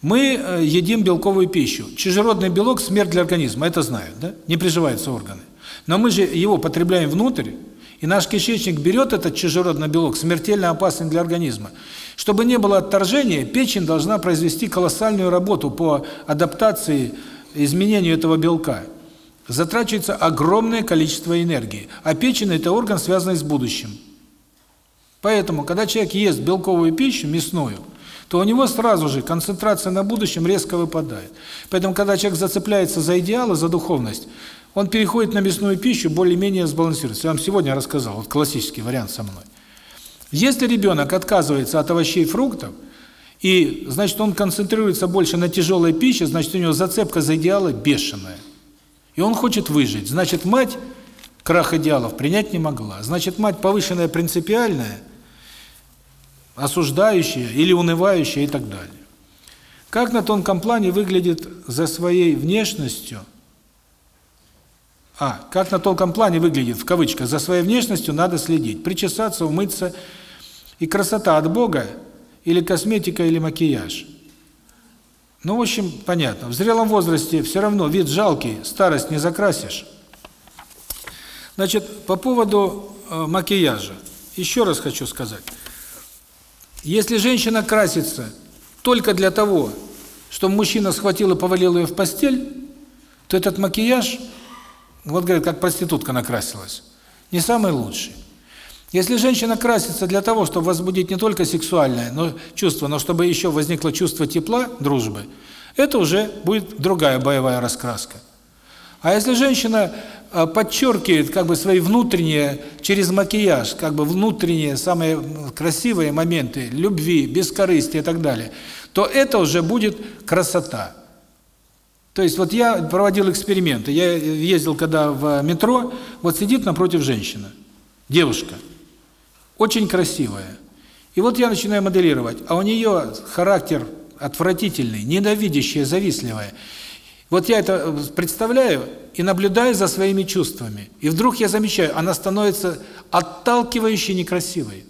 мы э, едим белковую пищу. Чужеродный белок – смерть для организма, это знают, да? Не приживаются органы. Но мы же его потребляем внутрь, и наш кишечник берет этот чужеродный белок, смертельно опасный для организма. Чтобы не было отторжения, печень должна произвести колоссальную работу по адаптации, изменению этого белка. Затрачивается огромное количество энергии. А печень – это орган, связанный с будущим. Поэтому, когда человек ест белковую пищу, мясную, то у него сразу же концентрация на будущем резко выпадает. Поэтому, когда человек зацепляется за идеалы, за духовность, он переходит на мясную пищу более-менее сбалансированно. Я вам сегодня рассказал, вот классический вариант со мной. Если ребенок отказывается от овощей и фруктов, и, значит, он концентрируется больше на тяжелой пище, значит, у него зацепка за идеалы бешеная. И он хочет выжить. Значит, мать крах идеалов принять не могла. Значит, мать повышенная принципиальная, осуждающая или унывающая и так далее. Как на тонком плане выглядит за своей внешностью – а, как на тонком плане выглядит, в кавычках, за своей внешностью надо следить. Причесаться, умыться. И красота от Бога, или косметика, или макияж. Ну, в общем, понятно. В зрелом возрасте все равно вид жалкий, старость не закрасишь. Значит, по поводу э, макияжа. Еще раз хочу сказать. Если женщина красится только для того, чтобы мужчина схватил и повалил ее в постель, то этот макияж вот, говорят, как проститутка накрасилась. Не самый лучший. Если женщина красится для того, чтобы возбудить не только сексуальное но чувство, но чтобы еще возникло чувство тепла, дружбы, это уже будет другая боевая раскраска. А если женщина а, подчеркивает как бы свои внутренние, через макияж, как бы внутренние, самые красивые моменты любви, бескорыстия и так далее, то это уже будет красота. То есть вот я проводил эксперименты. Я ездил когда в метро, вот сидит напротив женщина, девушка, очень красивая. И вот я начинаю моделировать, а у нее характер отвратительный, ненавидящая, завистливая. Вот я это представляю и наблюдаю за своими чувствами. И вдруг я замечаю, она становится отталкивающей некрасивой.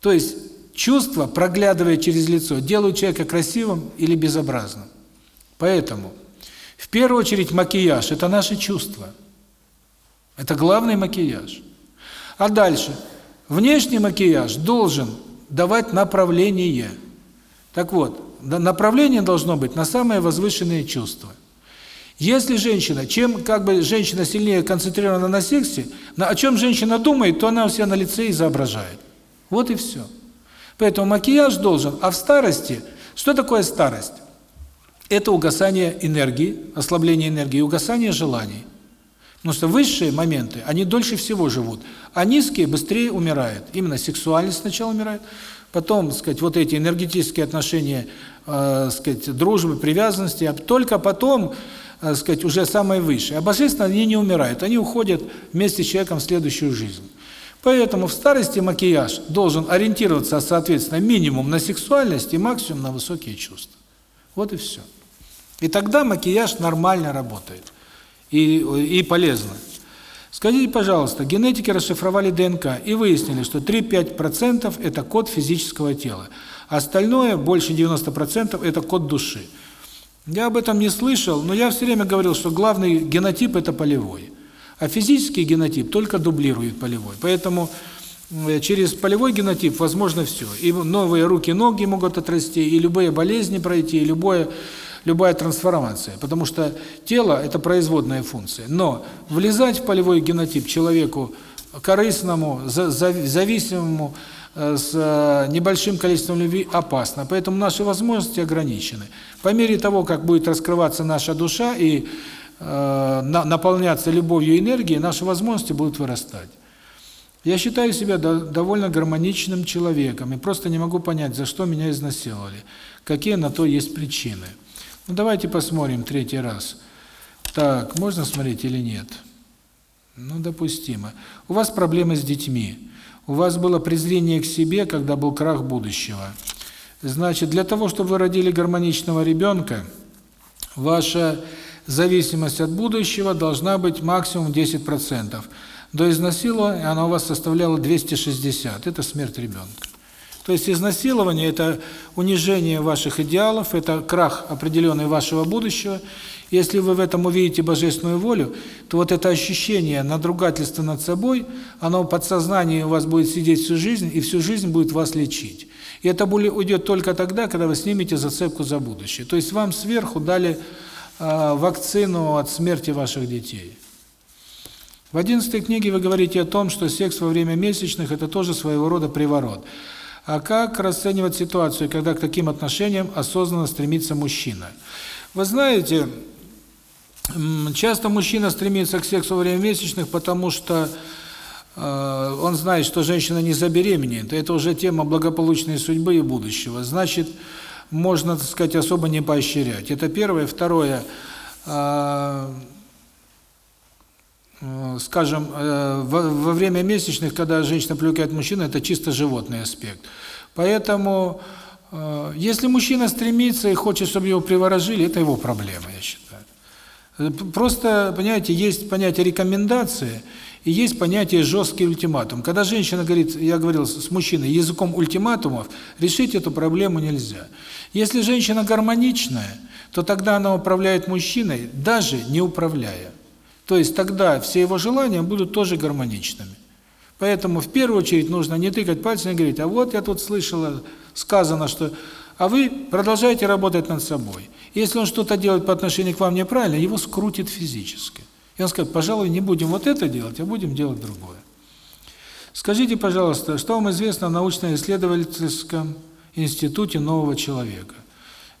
То есть чувства, проглядывая через лицо, делают человека красивым или безобразным. Поэтому В первую очередь макияж – это наши чувства. Это главный макияж. А дальше. Внешний макияж должен давать направление. Так вот, направление должно быть на самые возвышенные чувства. Если женщина, чем как бы женщина сильнее концентрирована на сексе, на, о чем женщина думает, то она у себя на лице изображает. Вот и все. Поэтому макияж должен, а в старости, что такое старость? Это угасание энергии, ослабление энергии, угасание желаний. Потому что высшие моменты, они дольше всего живут, а низкие быстрее умирают. Именно сексуальность сначала умирает, потом, сказать, вот эти энергетические отношения, э, сказать, дружбы, привязанности, а только потом, э, сказать, уже самые высшие. А божественно они не умирают, они уходят вместе с человеком в следующую жизнь. Поэтому в старости макияж должен ориентироваться, соответственно, минимум на сексуальность и максимум на высокие чувства. Вот и все. И тогда макияж нормально работает. И, и полезно. Скажите, пожалуйста, генетики расшифровали ДНК и выяснили, что 3-5% это код физического тела. Остальное, больше 90% это код души. Я об этом не слышал, но я все время говорил, что главный генотип это полевой. А физический генотип только дублирует полевой. Поэтому через полевой генотип возможно все. И новые руки, ноги могут отрасти, и любые болезни пройти, и любое любая трансформация, потому что тело это производная функция. Но влезать в полевой генотип человеку корыстному, зависимому э, с э, небольшим количеством любви опасно. Поэтому наши возможности ограничены. По мере того, как будет раскрываться наша душа и э, наполняться любовью и энергией, наши возможности будут вырастать. Я считаю себя довольно гармоничным человеком и просто не могу понять, за что меня изнасиловали, какие на то есть причины. Ну давайте посмотрим третий раз. Так, можно смотреть или нет? Ну, допустимо. У вас проблемы с детьми. У вас было презрение к себе, когда был крах будущего. Значит, для того, чтобы вы родили гармоничного ребенка, ваша зависимость от будущего должна быть максимум 10%. До изнасилования она у вас составляла 260. Это смерть ребенка. То есть изнасилование – это унижение ваших идеалов, это крах определенный вашего будущего. Если вы в этом увидите божественную волю, то вот это ощущение надругательства над собой, оно в подсознании у вас будет сидеть всю жизнь, и всю жизнь будет вас лечить. И это уйдет только тогда, когда вы снимете зацепку за будущее. То есть вам сверху дали э, вакцину от смерти ваших детей. В 11 книге вы говорите о том, что секс во время месячных – это тоже своего рода приворот. А как расценивать ситуацию, когда к таким отношениям осознанно стремится мужчина? Вы знаете, часто мужчина стремится к сексу во время месячных, потому что э, он знает, что женщина не забеременеет. Это уже тема благополучной судьбы и будущего. Значит, можно, так сказать, особо не поощрять. Это первое. Второе. Э, скажем, э, во время месячных, когда женщина привлекает мужчину, это чисто животный аспект. Поэтому, э, если мужчина стремится и хочет, чтобы его приворожили, это его проблема, я считаю. Просто, понимаете, есть понятие рекомендации и есть понятие жесткий ультиматум. Когда женщина говорит, я говорил с мужчиной, языком ультиматумов, решить эту проблему нельзя. Если женщина гармоничная, то тогда она управляет мужчиной, даже не управляя. То есть тогда все его желания будут тоже гармоничными. Поэтому в первую очередь нужно не тыкать пальцем и говорить, а вот я тут слышала, сказано, что... А вы продолжаете работать над собой. Если он что-то делает по отношению к вам неправильно, его скрутит физически. И он скажет, пожалуй, не будем вот это делать, а будем делать другое. Скажите, пожалуйста, что вам известно о научно-исследовательском институте нового человека?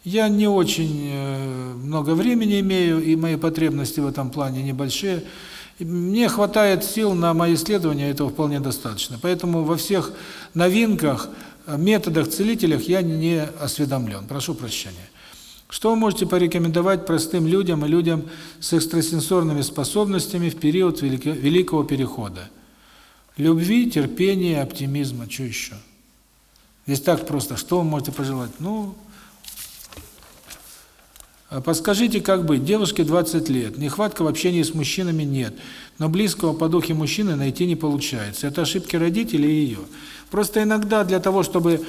Я не очень э, много времени имею, и мои потребности в этом плане небольшие. Мне хватает сил на мои исследования, этого вполне достаточно. Поэтому во всех новинках, э, методах, целителях я не осведомлен. Прошу прощения. Что вы можете порекомендовать простым людям и людям с экстрасенсорными способностями в период Великого Перехода? Любви, терпения, оптимизма, что еще? Здесь так просто. Что вы можете пожелать? Ну, подскажите, как быть? Девушке 20 лет, нехватка в общении с мужчинами нет, но близкого по духе мужчины найти не получается. Это ошибки родителей и ее. Просто иногда для того, чтобы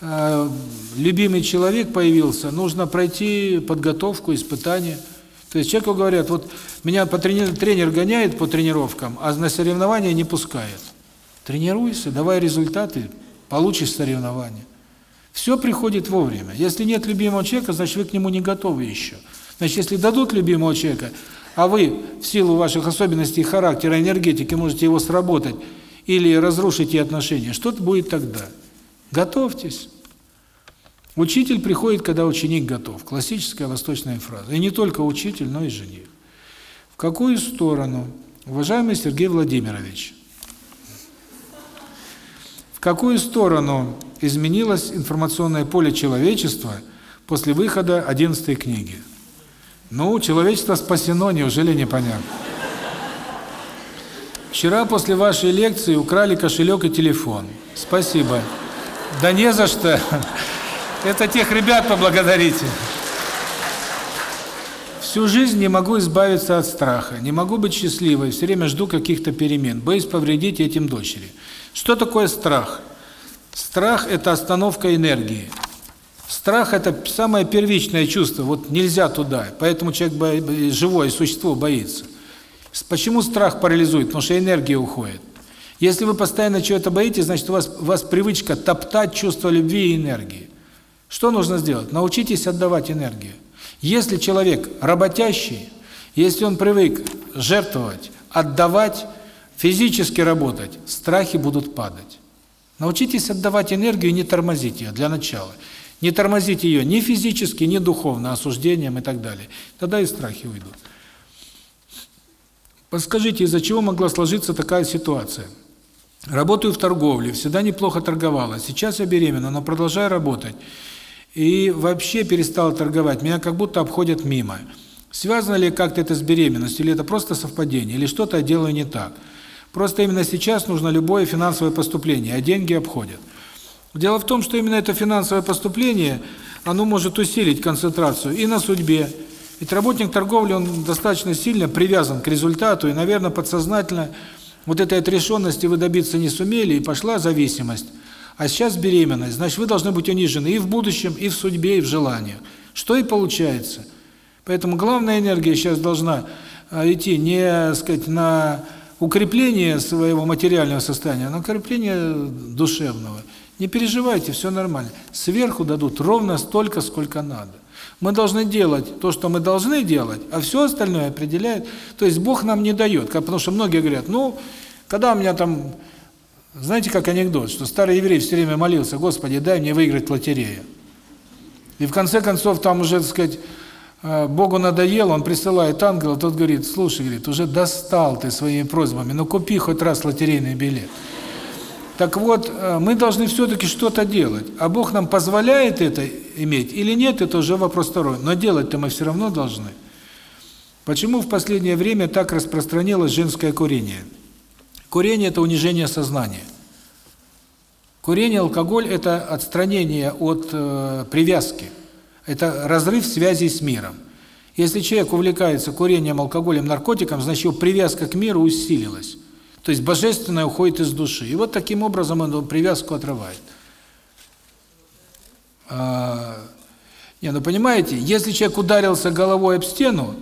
э, любимый человек появился, нужно пройти подготовку, испытания. То есть человеку говорят, вот меня по тренер, тренер гоняет по тренировкам, а на соревнования не пускает. Тренируйся, давай результаты, получишь соревнования. Все приходит вовремя. Если нет любимого человека, значит вы к нему не готовы еще. Значит, если дадут любимого человека, а вы в силу ваших особенностей характера, энергетики можете его сработать или разрушить и отношения, что-то будет тогда. Готовьтесь. Учитель приходит, когда ученик готов. Классическая восточная фраза. И не только учитель, но и жених. В какую сторону, уважаемый Сергей Владимирович, какую сторону изменилось информационное поле человечества после выхода 11 книги? Ну, человечество спасено, неужели непонятно? Вчера после вашей лекции украли кошелек и телефон. Спасибо. Да не за что. Это тех ребят поблагодарите. Всю жизнь не могу избавиться от страха, не могу быть счастливой, все время жду каких-то перемен, боюсь повредить этим дочери. Что такое страх? Страх – это остановка энергии. Страх – это самое первичное чувство, вот нельзя туда, поэтому человек, бо... живое существо, боится. Почему страх парализует? Потому что энергия уходит. Если вы постоянно чего-то боитесь, значит, у вас, у вас привычка топтать чувство любви и энергии. Что нужно сделать? Научитесь отдавать энергию. Если человек работящий, если он привык жертвовать, отдавать, физически работать, страхи будут падать. Научитесь отдавать энергию и не тормозить ее для начала. Не тормозить ее ни физически, ни духовно, осуждением и так далее. Тогда и страхи уйдут. Подскажите, из-за чего могла сложиться такая ситуация? Работаю в торговле, всегда неплохо торговала. Сейчас я беременна, но продолжаю работать. И вообще перестала торговать. Меня как будто обходят мимо. Связано ли как-то это с беременностью, или это просто совпадение, или что-то я делаю не так? Просто именно сейчас нужно любое финансовое поступление, а деньги обходят. Дело в том, что именно это финансовое поступление, оно может усилить концентрацию и на судьбе. Ведь работник торговли, он достаточно сильно привязан к результату, и, наверное, подсознательно вот этой отрешенности вы добиться не сумели, и пошла зависимость. А сейчас беременность, значит, вы должны быть унижены и в будущем, и в судьбе, и в желаниях. Что и получается. Поэтому главная энергия сейчас должна а, идти не, сказать, на укрепление своего материального состояния, а на укрепление душевного. Не переживайте, все нормально. Сверху дадут ровно столько, сколько надо. Мы должны делать то, что мы должны делать, а все остальное определяет. То есть Бог нам не дает, потому что многие говорят, ну, когда у меня там, знаете, как анекдот, что старый еврей все время молился, Господи, дай мне выиграть лотерею. И в конце концов там уже, так сказать, э, Богу надоело, он присылает ангела, тот говорит, слушай, говорит, уже достал ты своими просьбами, ну купи хоть раз лотерейный билет. Так вот, э, мы должны все-таки что-то делать. А Бог нам позволяет это иметь или нет, это уже вопрос второй. Но делать-то мы все равно должны. Почему в последнее время так распространилось женское курение? Курение – это унижение сознания. Курение, алкоголь – это отстранение от э, привязки. Это разрыв связи с миром. Если человек увлекается курением, алкоголем, наркотиком, значит его привязка к миру усилилась. То есть божественное уходит из души. И вот таким образом он привязку отрывает. А, не, ну понимаете, если человек ударился головой об стену,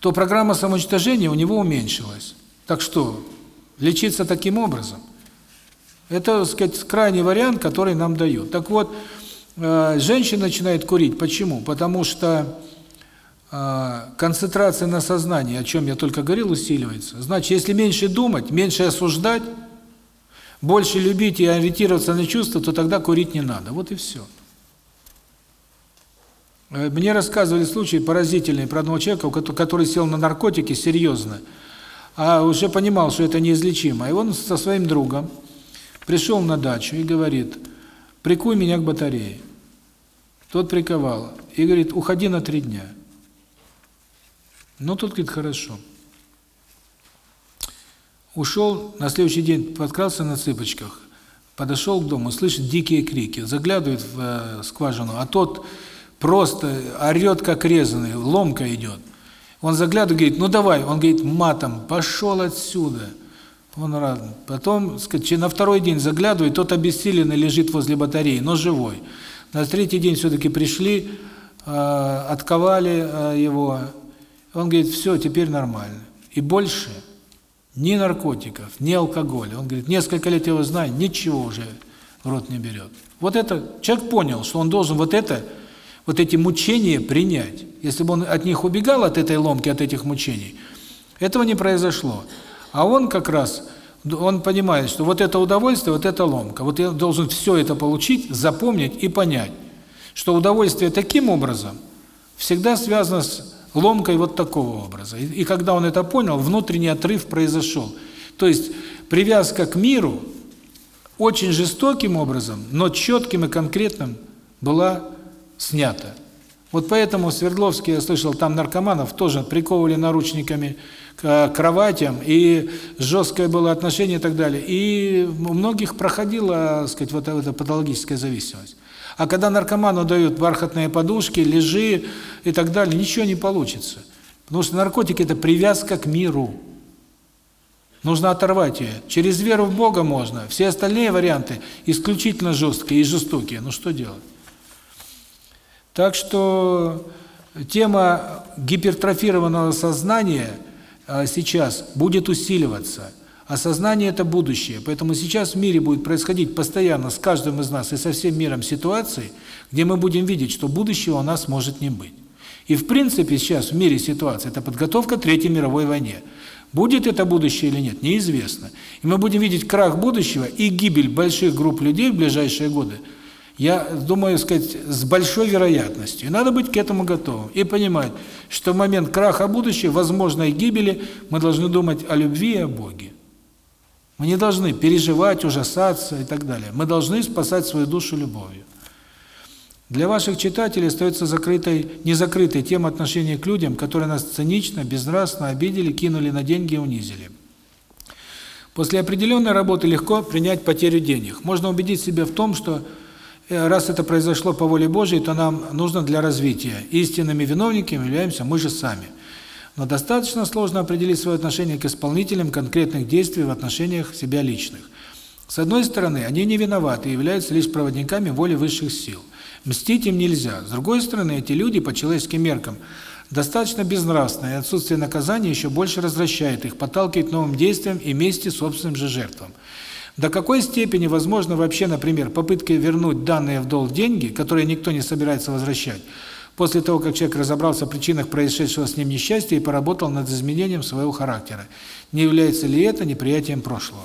то программа самоуничтожения у него уменьшилась. Так что, лечиться таким образом? Это, так сказать, крайний вариант, который нам дают. Так вот, э, женщина начинает курить. Почему? Потому что а, концентрация на сознании, о чем я только говорил, усиливается. Значит, если меньше думать, меньше осуждать, больше любить и ориентироваться на чувства, то тогда курить не надо. Вот и все. Э, мне рассказывали случай поразительный про одного человека, который сел на наркотики серьезно, а уже понимал, что это неизлечимо. И он со своим другом пришел на дачу и говорит, прикуй меня к батарее. Тот приковал и говорит, уходи на три дня. Ну, тут, говорит, хорошо. Ушел, на следующий день подкрался на цыпочках, подошел к дому, слышит дикие крики, заглядывает в э, скважину, а тот просто орет, как резанный, ломка идет. Он заглядывает, говорит, ну давай, он говорит матом, пошел отсюда. Он рад. Потом, на второй день заглядывает, тот обессиленный лежит возле батареи, но живой. На третий день все-таки пришли, э, отковали э, его, Он говорит, все, теперь нормально. И больше ни наркотиков, ни алкоголя. Он говорит, несколько лет его знаю, ничего уже в рот не берет. Вот это, человек понял, что он должен вот это, вот эти мучения принять. Если бы он от них убегал, от этой ломки, от этих мучений, этого не произошло. А он как раз, он понимает, что вот это удовольствие, вот это ломка. Вот я должен все это получить, запомнить и понять, что удовольствие таким образом всегда связано с ломкой вот такого образа. И, и когда он это понял, внутренний отрыв произошел. То есть привязка к миру очень жестоким образом, но четким и конкретным была снята. Вот поэтому в Свердловске, я слышал, там наркоманов тоже приковывали наручниками к кроватям, и жесткое было отношение и так далее. И у многих проходила, так сказать, вот эта патологическая зависимость. А когда наркоману дают бархатные подушки, лежи и так далее, ничего не получится. Потому что наркотики – это привязка к миру. Нужно оторвать ее. Через веру в Бога можно. Все остальные варианты исключительно жесткие и жестокие. Ну что делать? Так что тема гипертрофированного сознания а, сейчас будет усиливаться. А сознание – это будущее. Поэтому сейчас в мире будет происходить постоянно с каждым из нас и со всем миром ситуации, где мы будем видеть, что будущего у нас может не быть. И в принципе сейчас в мире ситуация – это подготовка к Третьей мировой войне. Будет это будущее или нет, неизвестно. И мы будем видеть крах будущего и гибель больших групп людей в ближайшие годы. Я думаю, сказать, с большой вероятностью. И надо быть к этому готовым. И понимать, что в момент краха будущего, возможной гибели, мы должны думать о любви и о Боге. Мы не должны переживать, ужасаться и так далее. Мы должны спасать свою душу любовью. Для ваших читателей остается закрытой, незакрытой тема отношения к людям, которые нас цинично, безнравственно обидели, кинули на деньги и унизили. После определенной работы легко принять потерю денег. Можно убедить себя в том, что раз это произошло по воле Божьей, то нам нужно для развития. Истинными виновниками являемся мы же сами – но достаточно сложно определить свое отношение к исполнителям конкретных действий в отношениях себя личных. С одной стороны, они не виноваты и являются лишь проводниками воли высших сил. Мстить им нельзя. С другой стороны, эти люди по человеческим меркам достаточно безнравственны, и отсутствие наказания еще больше развращает их, подталкивает новым действиям и мести собственным же жертвам. До какой степени возможно вообще, например, попытки вернуть данные в долг деньги, которые никто не собирается возвращать, после того, как человек разобрался в причинах происшедшего с ним несчастья и поработал над изменением своего характера. Не является ли это неприятием прошлого?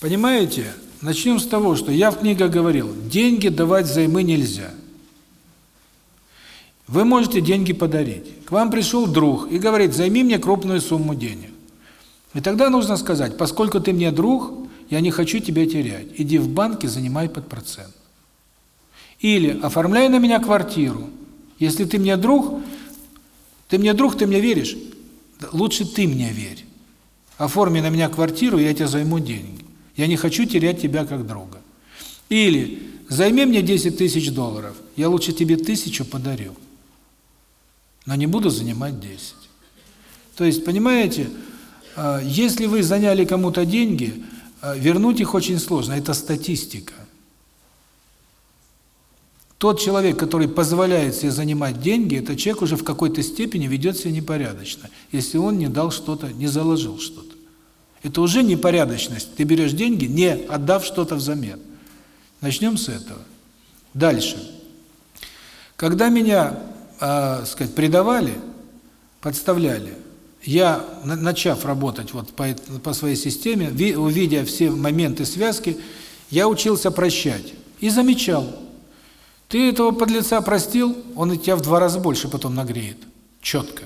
Понимаете? Начнем с того, что я в книгах говорил, деньги давать взаймы нельзя. Вы можете деньги подарить. К вам пришел друг и говорит, займи мне крупную сумму денег. И тогда нужно сказать, поскольку ты мне друг, я не хочу тебя терять. Иди в банк и занимай под процент. Или оформляй на меня квартиру. Если ты мне друг, ты мне друг, ты мне веришь, лучше ты мне верь. Оформи на меня квартиру, я тебе займу деньги. Я не хочу терять тебя как друга. Или займи мне 10 тысяч долларов, я лучше тебе тысячу подарю. Но не буду занимать 10. То есть, понимаете, если вы заняли кому-то деньги, а, вернуть их очень сложно, это статистика. Тот человек, который позволяет себе занимать деньги, этот человек уже в какой-то степени ведет себя непорядочно, если он не дал что-то, не заложил что-то. Это уже непорядочность. Ты берешь деньги, не отдав что-то взамен. Начнем с этого. Дальше. Когда меня, э, сказать, предавали, подставляли, я, начав работать вот по, по своей системе, увидя все моменты связки, я учился прощать и замечал, ты этого подлеца простил, он тебя в два раза больше потом нагреет. Четко.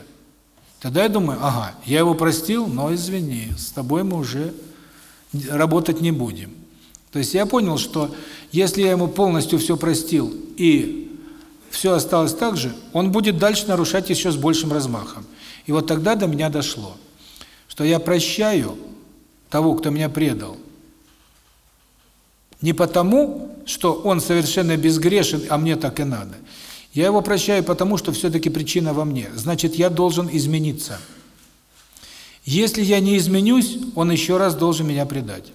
Тогда я думаю, ага, я его простил, но извини, с тобой мы уже работать не будем. То есть я понял, что если я ему полностью все простил и все осталось так же, он будет дальше нарушать еще с большим размахом. И вот тогда до меня дошло, что я прощаю того, кто меня предал, не потому, что он совершенно безгрешен, а мне так и надо. Я его прощаю потому, что все-таки причина во мне. Значит, я должен измениться. Если я не изменюсь, он еще раз должен меня предать.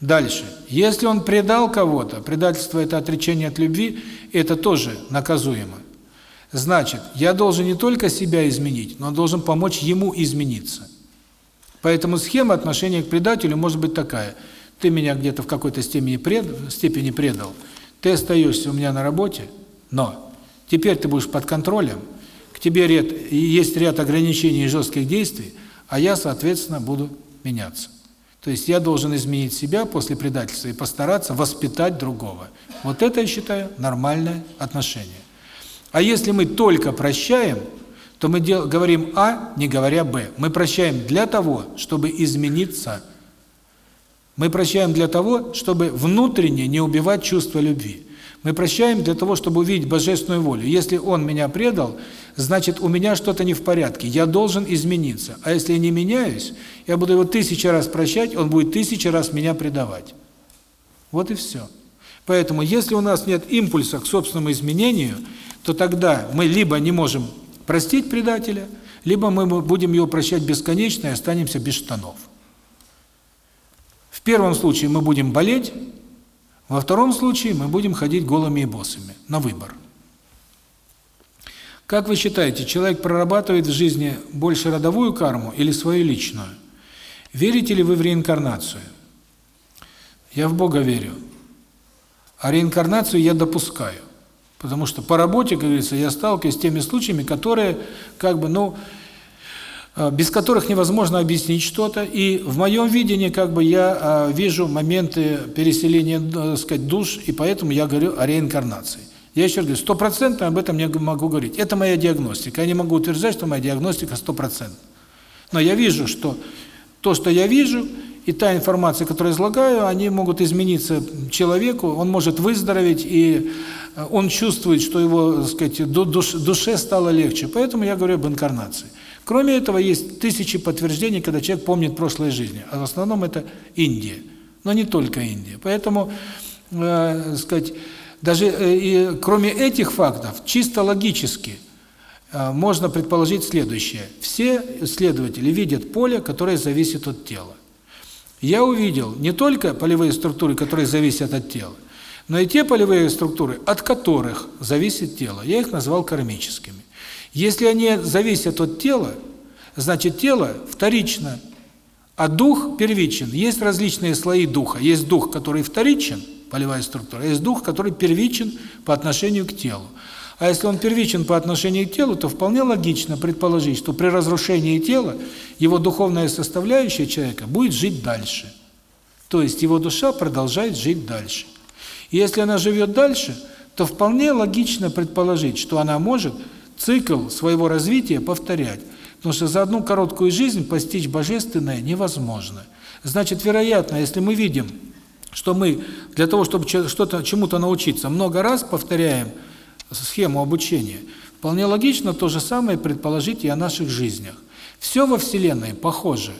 Дальше. Если он предал кого-то, предательство – это отречение от любви, это тоже наказуемо. Значит, я должен не только себя изменить, но должен помочь ему измениться. Поэтому схема отношения к предателю может быть такая. Ты меня где-то в какой-то степени, пред, степени предал, ты остаешься у меня на работе, но теперь ты будешь под контролем, к тебе ряд, есть ряд ограничений и жестких действий, а я, соответственно, буду меняться. То есть я должен изменить себя после предательства и постараться воспитать другого. Вот это, я считаю, нормальное отношение. А если мы только прощаем, то мы дел, говорим А, не говоря Б. Мы прощаем для того, чтобы измениться. Мы прощаем для того, чтобы внутренне не убивать чувство любви. Мы прощаем для того, чтобы увидеть божественную волю. Если он меня предал, значит, у меня что-то не в порядке, я должен измениться. А если я не меняюсь, я буду его тысячи раз прощать, он будет тысячи раз меня предавать. Вот и все. Поэтому, если у нас нет импульса к собственному изменению, то тогда мы либо не можем простить предателя, либо мы будем его прощать бесконечно и останемся без штанов. В первом случае мы будем болеть, во втором случае мы будем ходить голыми и босыми, на выбор. Как вы считаете, человек прорабатывает в жизни больше родовую карму или свою личную? Верите ли вы в реинкарнацию? Я в Бога верю. А реинкарнацию я допускаю. Потому что по работе, как говорится, я сталкиваюсь с теми случаями, которые, как бы, ну, Э, без которых невозможно объяснить что-то. И в моем видении как бы я э, вижу моменты переселения, э, так сказать, душ, и поэтому я говорю о реинкарнации. Я еще раз говорю, стопроцентно об этом не могу говорить. Это моя диагностика. Я не могу утверждать, что моя диагностика стопроцентна. Но я вижу, что то, что я вижу, и та информация, которую я излагаю, они могут измениться человеку, он может выздороветь, и он чувствует, что его, так сказать, душе стало легче. Поэтому я говорю об инкарнации. Кроме этого, есть тысячи подтверждений, когда человек помнит прошлые жизни. А в основном это Индия. Но не только Индия. Поэтому, э, сказать, даже э, и кроме этих фактов, чисто логически э, можно предположить следующее. Все исследователи видят поле, которое зависит от тела. Я увидел не только полевые структуры, которые зависят от тела, но и те полевые структуры, от которых зависит тело. Я их назвал кармическими. Если они зависят от тела, значит тело вторично, а дух первичен. Есть различные слои духа. Есть дух, который вторичен, полевая структура, а есть дух, который первичен по отношению к телу. А если он первичен по отношению к телу, то вполне логично предположить, что при разрушении тела его духовная составляющая человека будет жить дальше. То есть его душа продолжает жить дальше. И если она живет дальше, то вполне логично предположить, что она может цикл своего развития повторять. Потому что за одну короткую жизнь постичь божественное невозможно. Значит, вероятно, если мы видим, что мы для того, чтобы что-то чему-то научиться, много раз повторяем схему обучения, вполне логично то же самое предположить и о наших жизнях. Все во Вселенной похоже.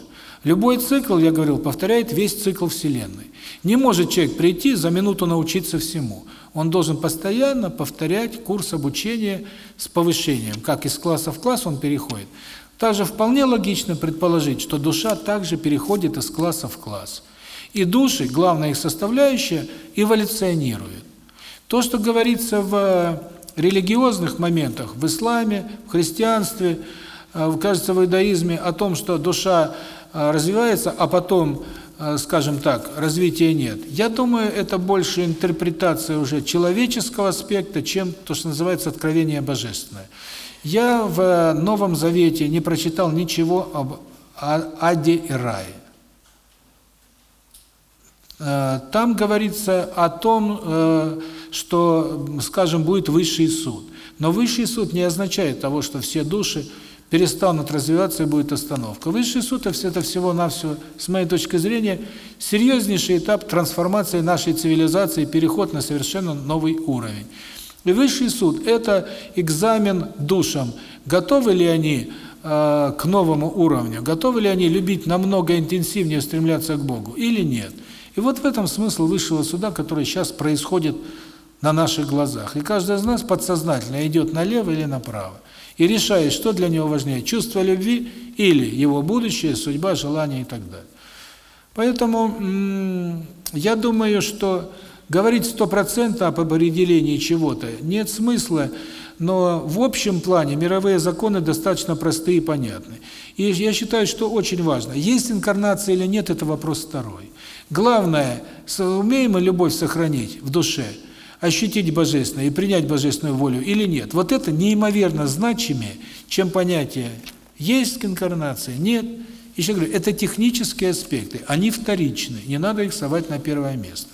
Любой цикл, я говорил, повторяет весь цикл Вселенной. Не может человек прийти за минуту научиться всему. Он должен постоянно повторять курс обучения с повышением. Как из класса в класс он переходит. Также вполне логично предположить, что душа также переходит из класса в класс. И души, главная их составляющая, эволюционируют. То, что говорится в религиозных моментах, в исламе, в христианстве, э, кажется, в иудаизме, о том, что душа э, развивается, а потом Э, скажем так, развития нет. Я думаю, это больше интерпретация уже человеческого аспекта, чем то, что называется откровение божественное. Я в Новом Завете не прочитал ничего об аде и рае. Там говорится о том, что, скажем, будет высший суд. Но высший суд не означает того, что все души перестанут развиваться и будет остановка. Высший суд – это всего-навсего, с моей точки зрения, серьезнейший этап трансформации нашей цивилизации, переход на совершенно новый уровень. И высший суд – это экзамен душам. Готовы ли они э, к новому уровню? Готовы ли они любить намного интенсивнее, стремляться к Богу или нет? И вот в этом смысл высшего суда, который сейчас происходит на наших глазах. И каждый из нас подсознательно идет налево или направо и решает, что для него важнее, чувство любви или его будущее, судьба, желание и так далее. Поэтому я думаю, что говорить стопроцентно об определении чего-то нет смысла. но в общем плане мировые законы достаточно простые и понятны. И я считаю, что очень важно, есть инкарнация или нет, это вопрос второй. Главное, умеем мы любовь сохранить в душе, ощутить божественное и принять божественную волю или нет. Вот это неимоверно значимее, чем понятие есть инкарнация, нет. Еще говорю, это технические аспекты, они вторичны, не надо их совать на первое место.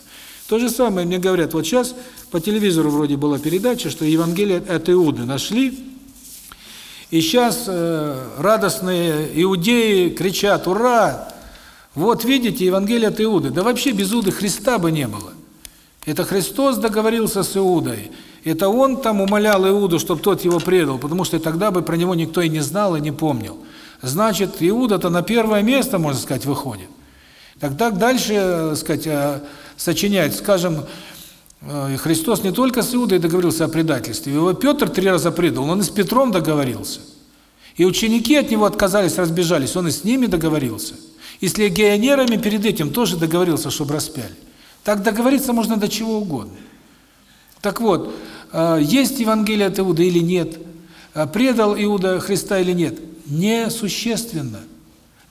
То же самое мне говорят, вот сейчас по телевизору вроде была передача, что Евангелие от Иуды нашли, и сейчас э, радостные иудеи кричат «Ура!» Вот видите, Евангелие от Иуды. Да вообще без Иуды Христа бы не было. Это Христос договорился с Иудой. Это он там умолял Иуду, чтобы тот его предал, потому что тогда бы про него никто и не знал, и не помнил. Значит, Иуда-то на первое место, можно сказать, выходит. Тогда дальше, э, сказать, э, сочинять, скажем, э, Христос не только с Иудой договорился о предательстве, его Петр три раза предал, он и с Петром договорился. И ученики от него отказались, разбежались, он и с ними договорился. И с легионерами перед этим тоже договорился, чтобы распяли. Так договориться можно до чего угодно. Так вот, есть Евангелие от Иуда или нет, предал Иуда Христа или нет, несущественно.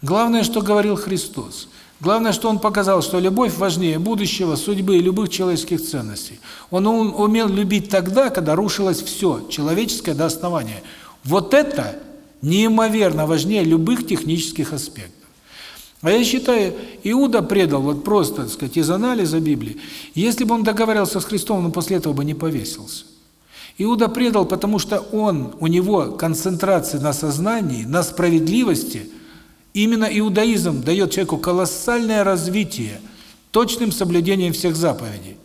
Главное, что говорил Христос. Главное, что он показал, что любовь важнее будущего, судьбы и любых человеческих ценностей. Он умел любить тогда, когда рушилось все, человеческое до основания. Вот это неимоверно важнее любых технических аспектов. А я считаю, Иуда предал, вот просто, так сказать, из анализа Библии, если бы он договаривался с Христом, он после этого бы не повесился. Иуда предал, потому что он, у него концентрация на сознании, на справедливости – Именно иудаизм дает человеку колоссальное развитие точным соблюдением всех заповедей.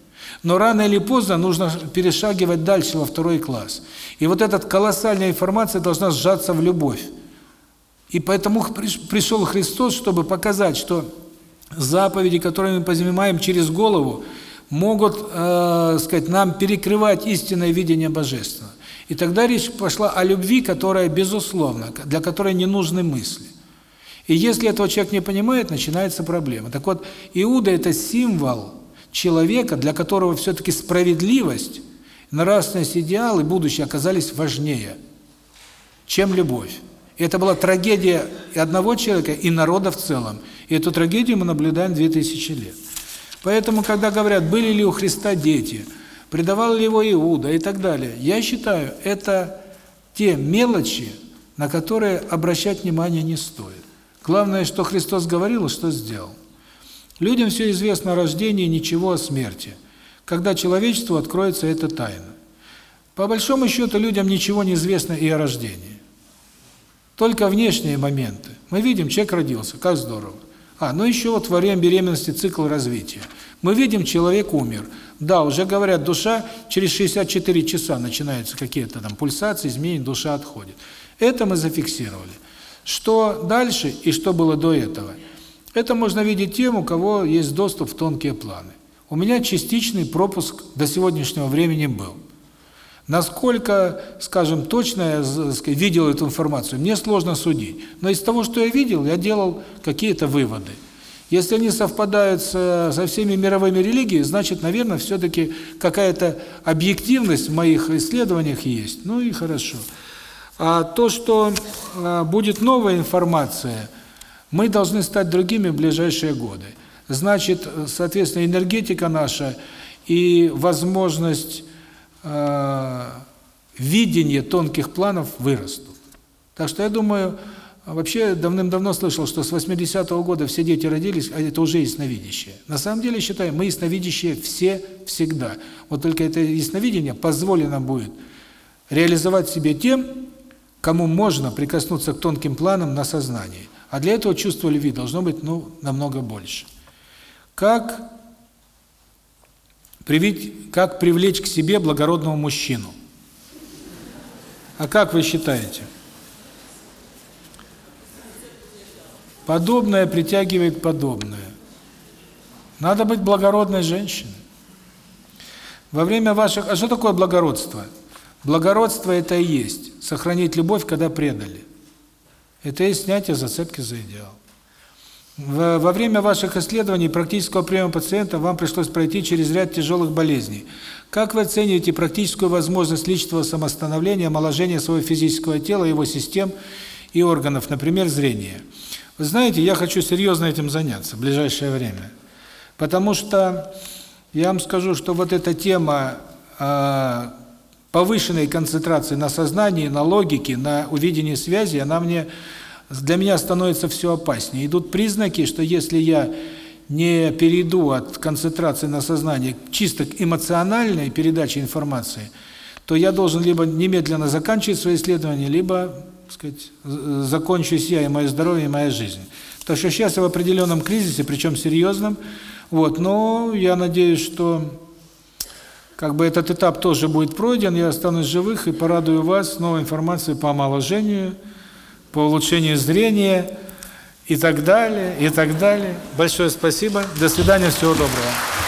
Но рано или поздно нужно перешагивать дальше во второй класс. И вот эта колоссальная информация должна сжаться в любовь. И поэтому пришел Христос, чтобы показать, что заповеди, которые мы позанимаем через голову, могут, э, сказать, нам перекрывать истинное видение Божественного. И тогда речь пошла о любви, которая безусловно, для которой не нужны мысли. И если этого человек не понимает, начинается проблема. Так вот, Иуда – это символ человека, для которого все-таки справедливость, нравственность, идеал и будущее оказались важнее, чем любовь. И это была трагедия и одного человека, и народа в целом. И эту трагедию мы наблюдаем 2000 лет. Поэтому, когда говорят, были ли у Христа дети, предавал ли его Иуда и так далее, я считаю, это те мелочи, на которые обращать внимание не стоит. Главное, что Христос говорил, что сделал. Людям все известно о рождении, ничего о смерти. Когда человечеству откроется эта тайна. По большому счету людям ничего не известно и о рождении. Только внешние моменты. Мы видим, человек родился, как здорово. А, ну еще вот во время беременности цикл развития. Мы видим, человек умер. Да, уже говорят, душа через 64 часа начинаются какие-то там пульсации, изменения, душа отходит. Это мы зафиксировали. Что дальше и что было до этого? Это можно видеть тем, у кого есть доступ в тонкие планы. У меня частичный пропуск до сегодняшнего времени был. Насколько, скажем, точно я видел эту информацию, мне сложно судить. Но из того, что я видел, я делал какие-то выводы. Если они совпадают со, со всеми мировыми религиями, значит, наверное, все-таки какая-то объективность в моих исследованиях есть. Ну и хорошо. А то, что а, будет новая информация, мы должны стать другими в ближайшие годы. Значит, соответственно, энергетика наша и возможность э, видения тонких планов вырастут. Так что я думаю, вообще давным-давно слышал, что с 80-го года все дети родились, а это уже ясновидящие. На самом деле, считаю, мы ясновидящие все всегда. Вот только это ясновидение позволено будет реализовать себе тем, кому можно прикоснуться к тонким планам на сознании. А для этого чувство любви должно быть, ну, намного больше. Как привить, как привлечь к себе благородного мужчину? А как вы считаете? Подобное притягивает подобное. Надо быть благородной женщиной. Во время ваших... А что такое благородство? Благородство – это и есть сохранить любовь, когда предали. Это и снятие зацепки за идеал. Во время ваших исследований практического приема пациента вам пришлось пройти через ряд тяжелых болезней. Как вы оцениваете практическую возможность личного самостановления, омоложения своего физического тела, его систем и органов, например, зрения? Вы знаете, я хочу серьезно этим заняться в ближайшее время. Потому что я вам скажу, что вот эта тема э, повышенной концентрации на сознании, на логике, на увидении связи, она мне для меня становится все опаснее. Идут признаки, что если я не перейду от концентрации на сознание к чисто эмоциональной передаче информации, то я должен либо немедленно заканчивать свои исследования, либо, так сказать, закончусь я и мое здоровье, и моя жизнь. Так что сейчас я в определенном кризисе, причем серьезном, вот, но я надеюсь, что как бы этот этап тоже будет пройден, я останусь живых и порадую вас новой информацией по омоложению, по улучшению зрения и так далее, и так далее. Большое спасибо. До свидания, всего доброго.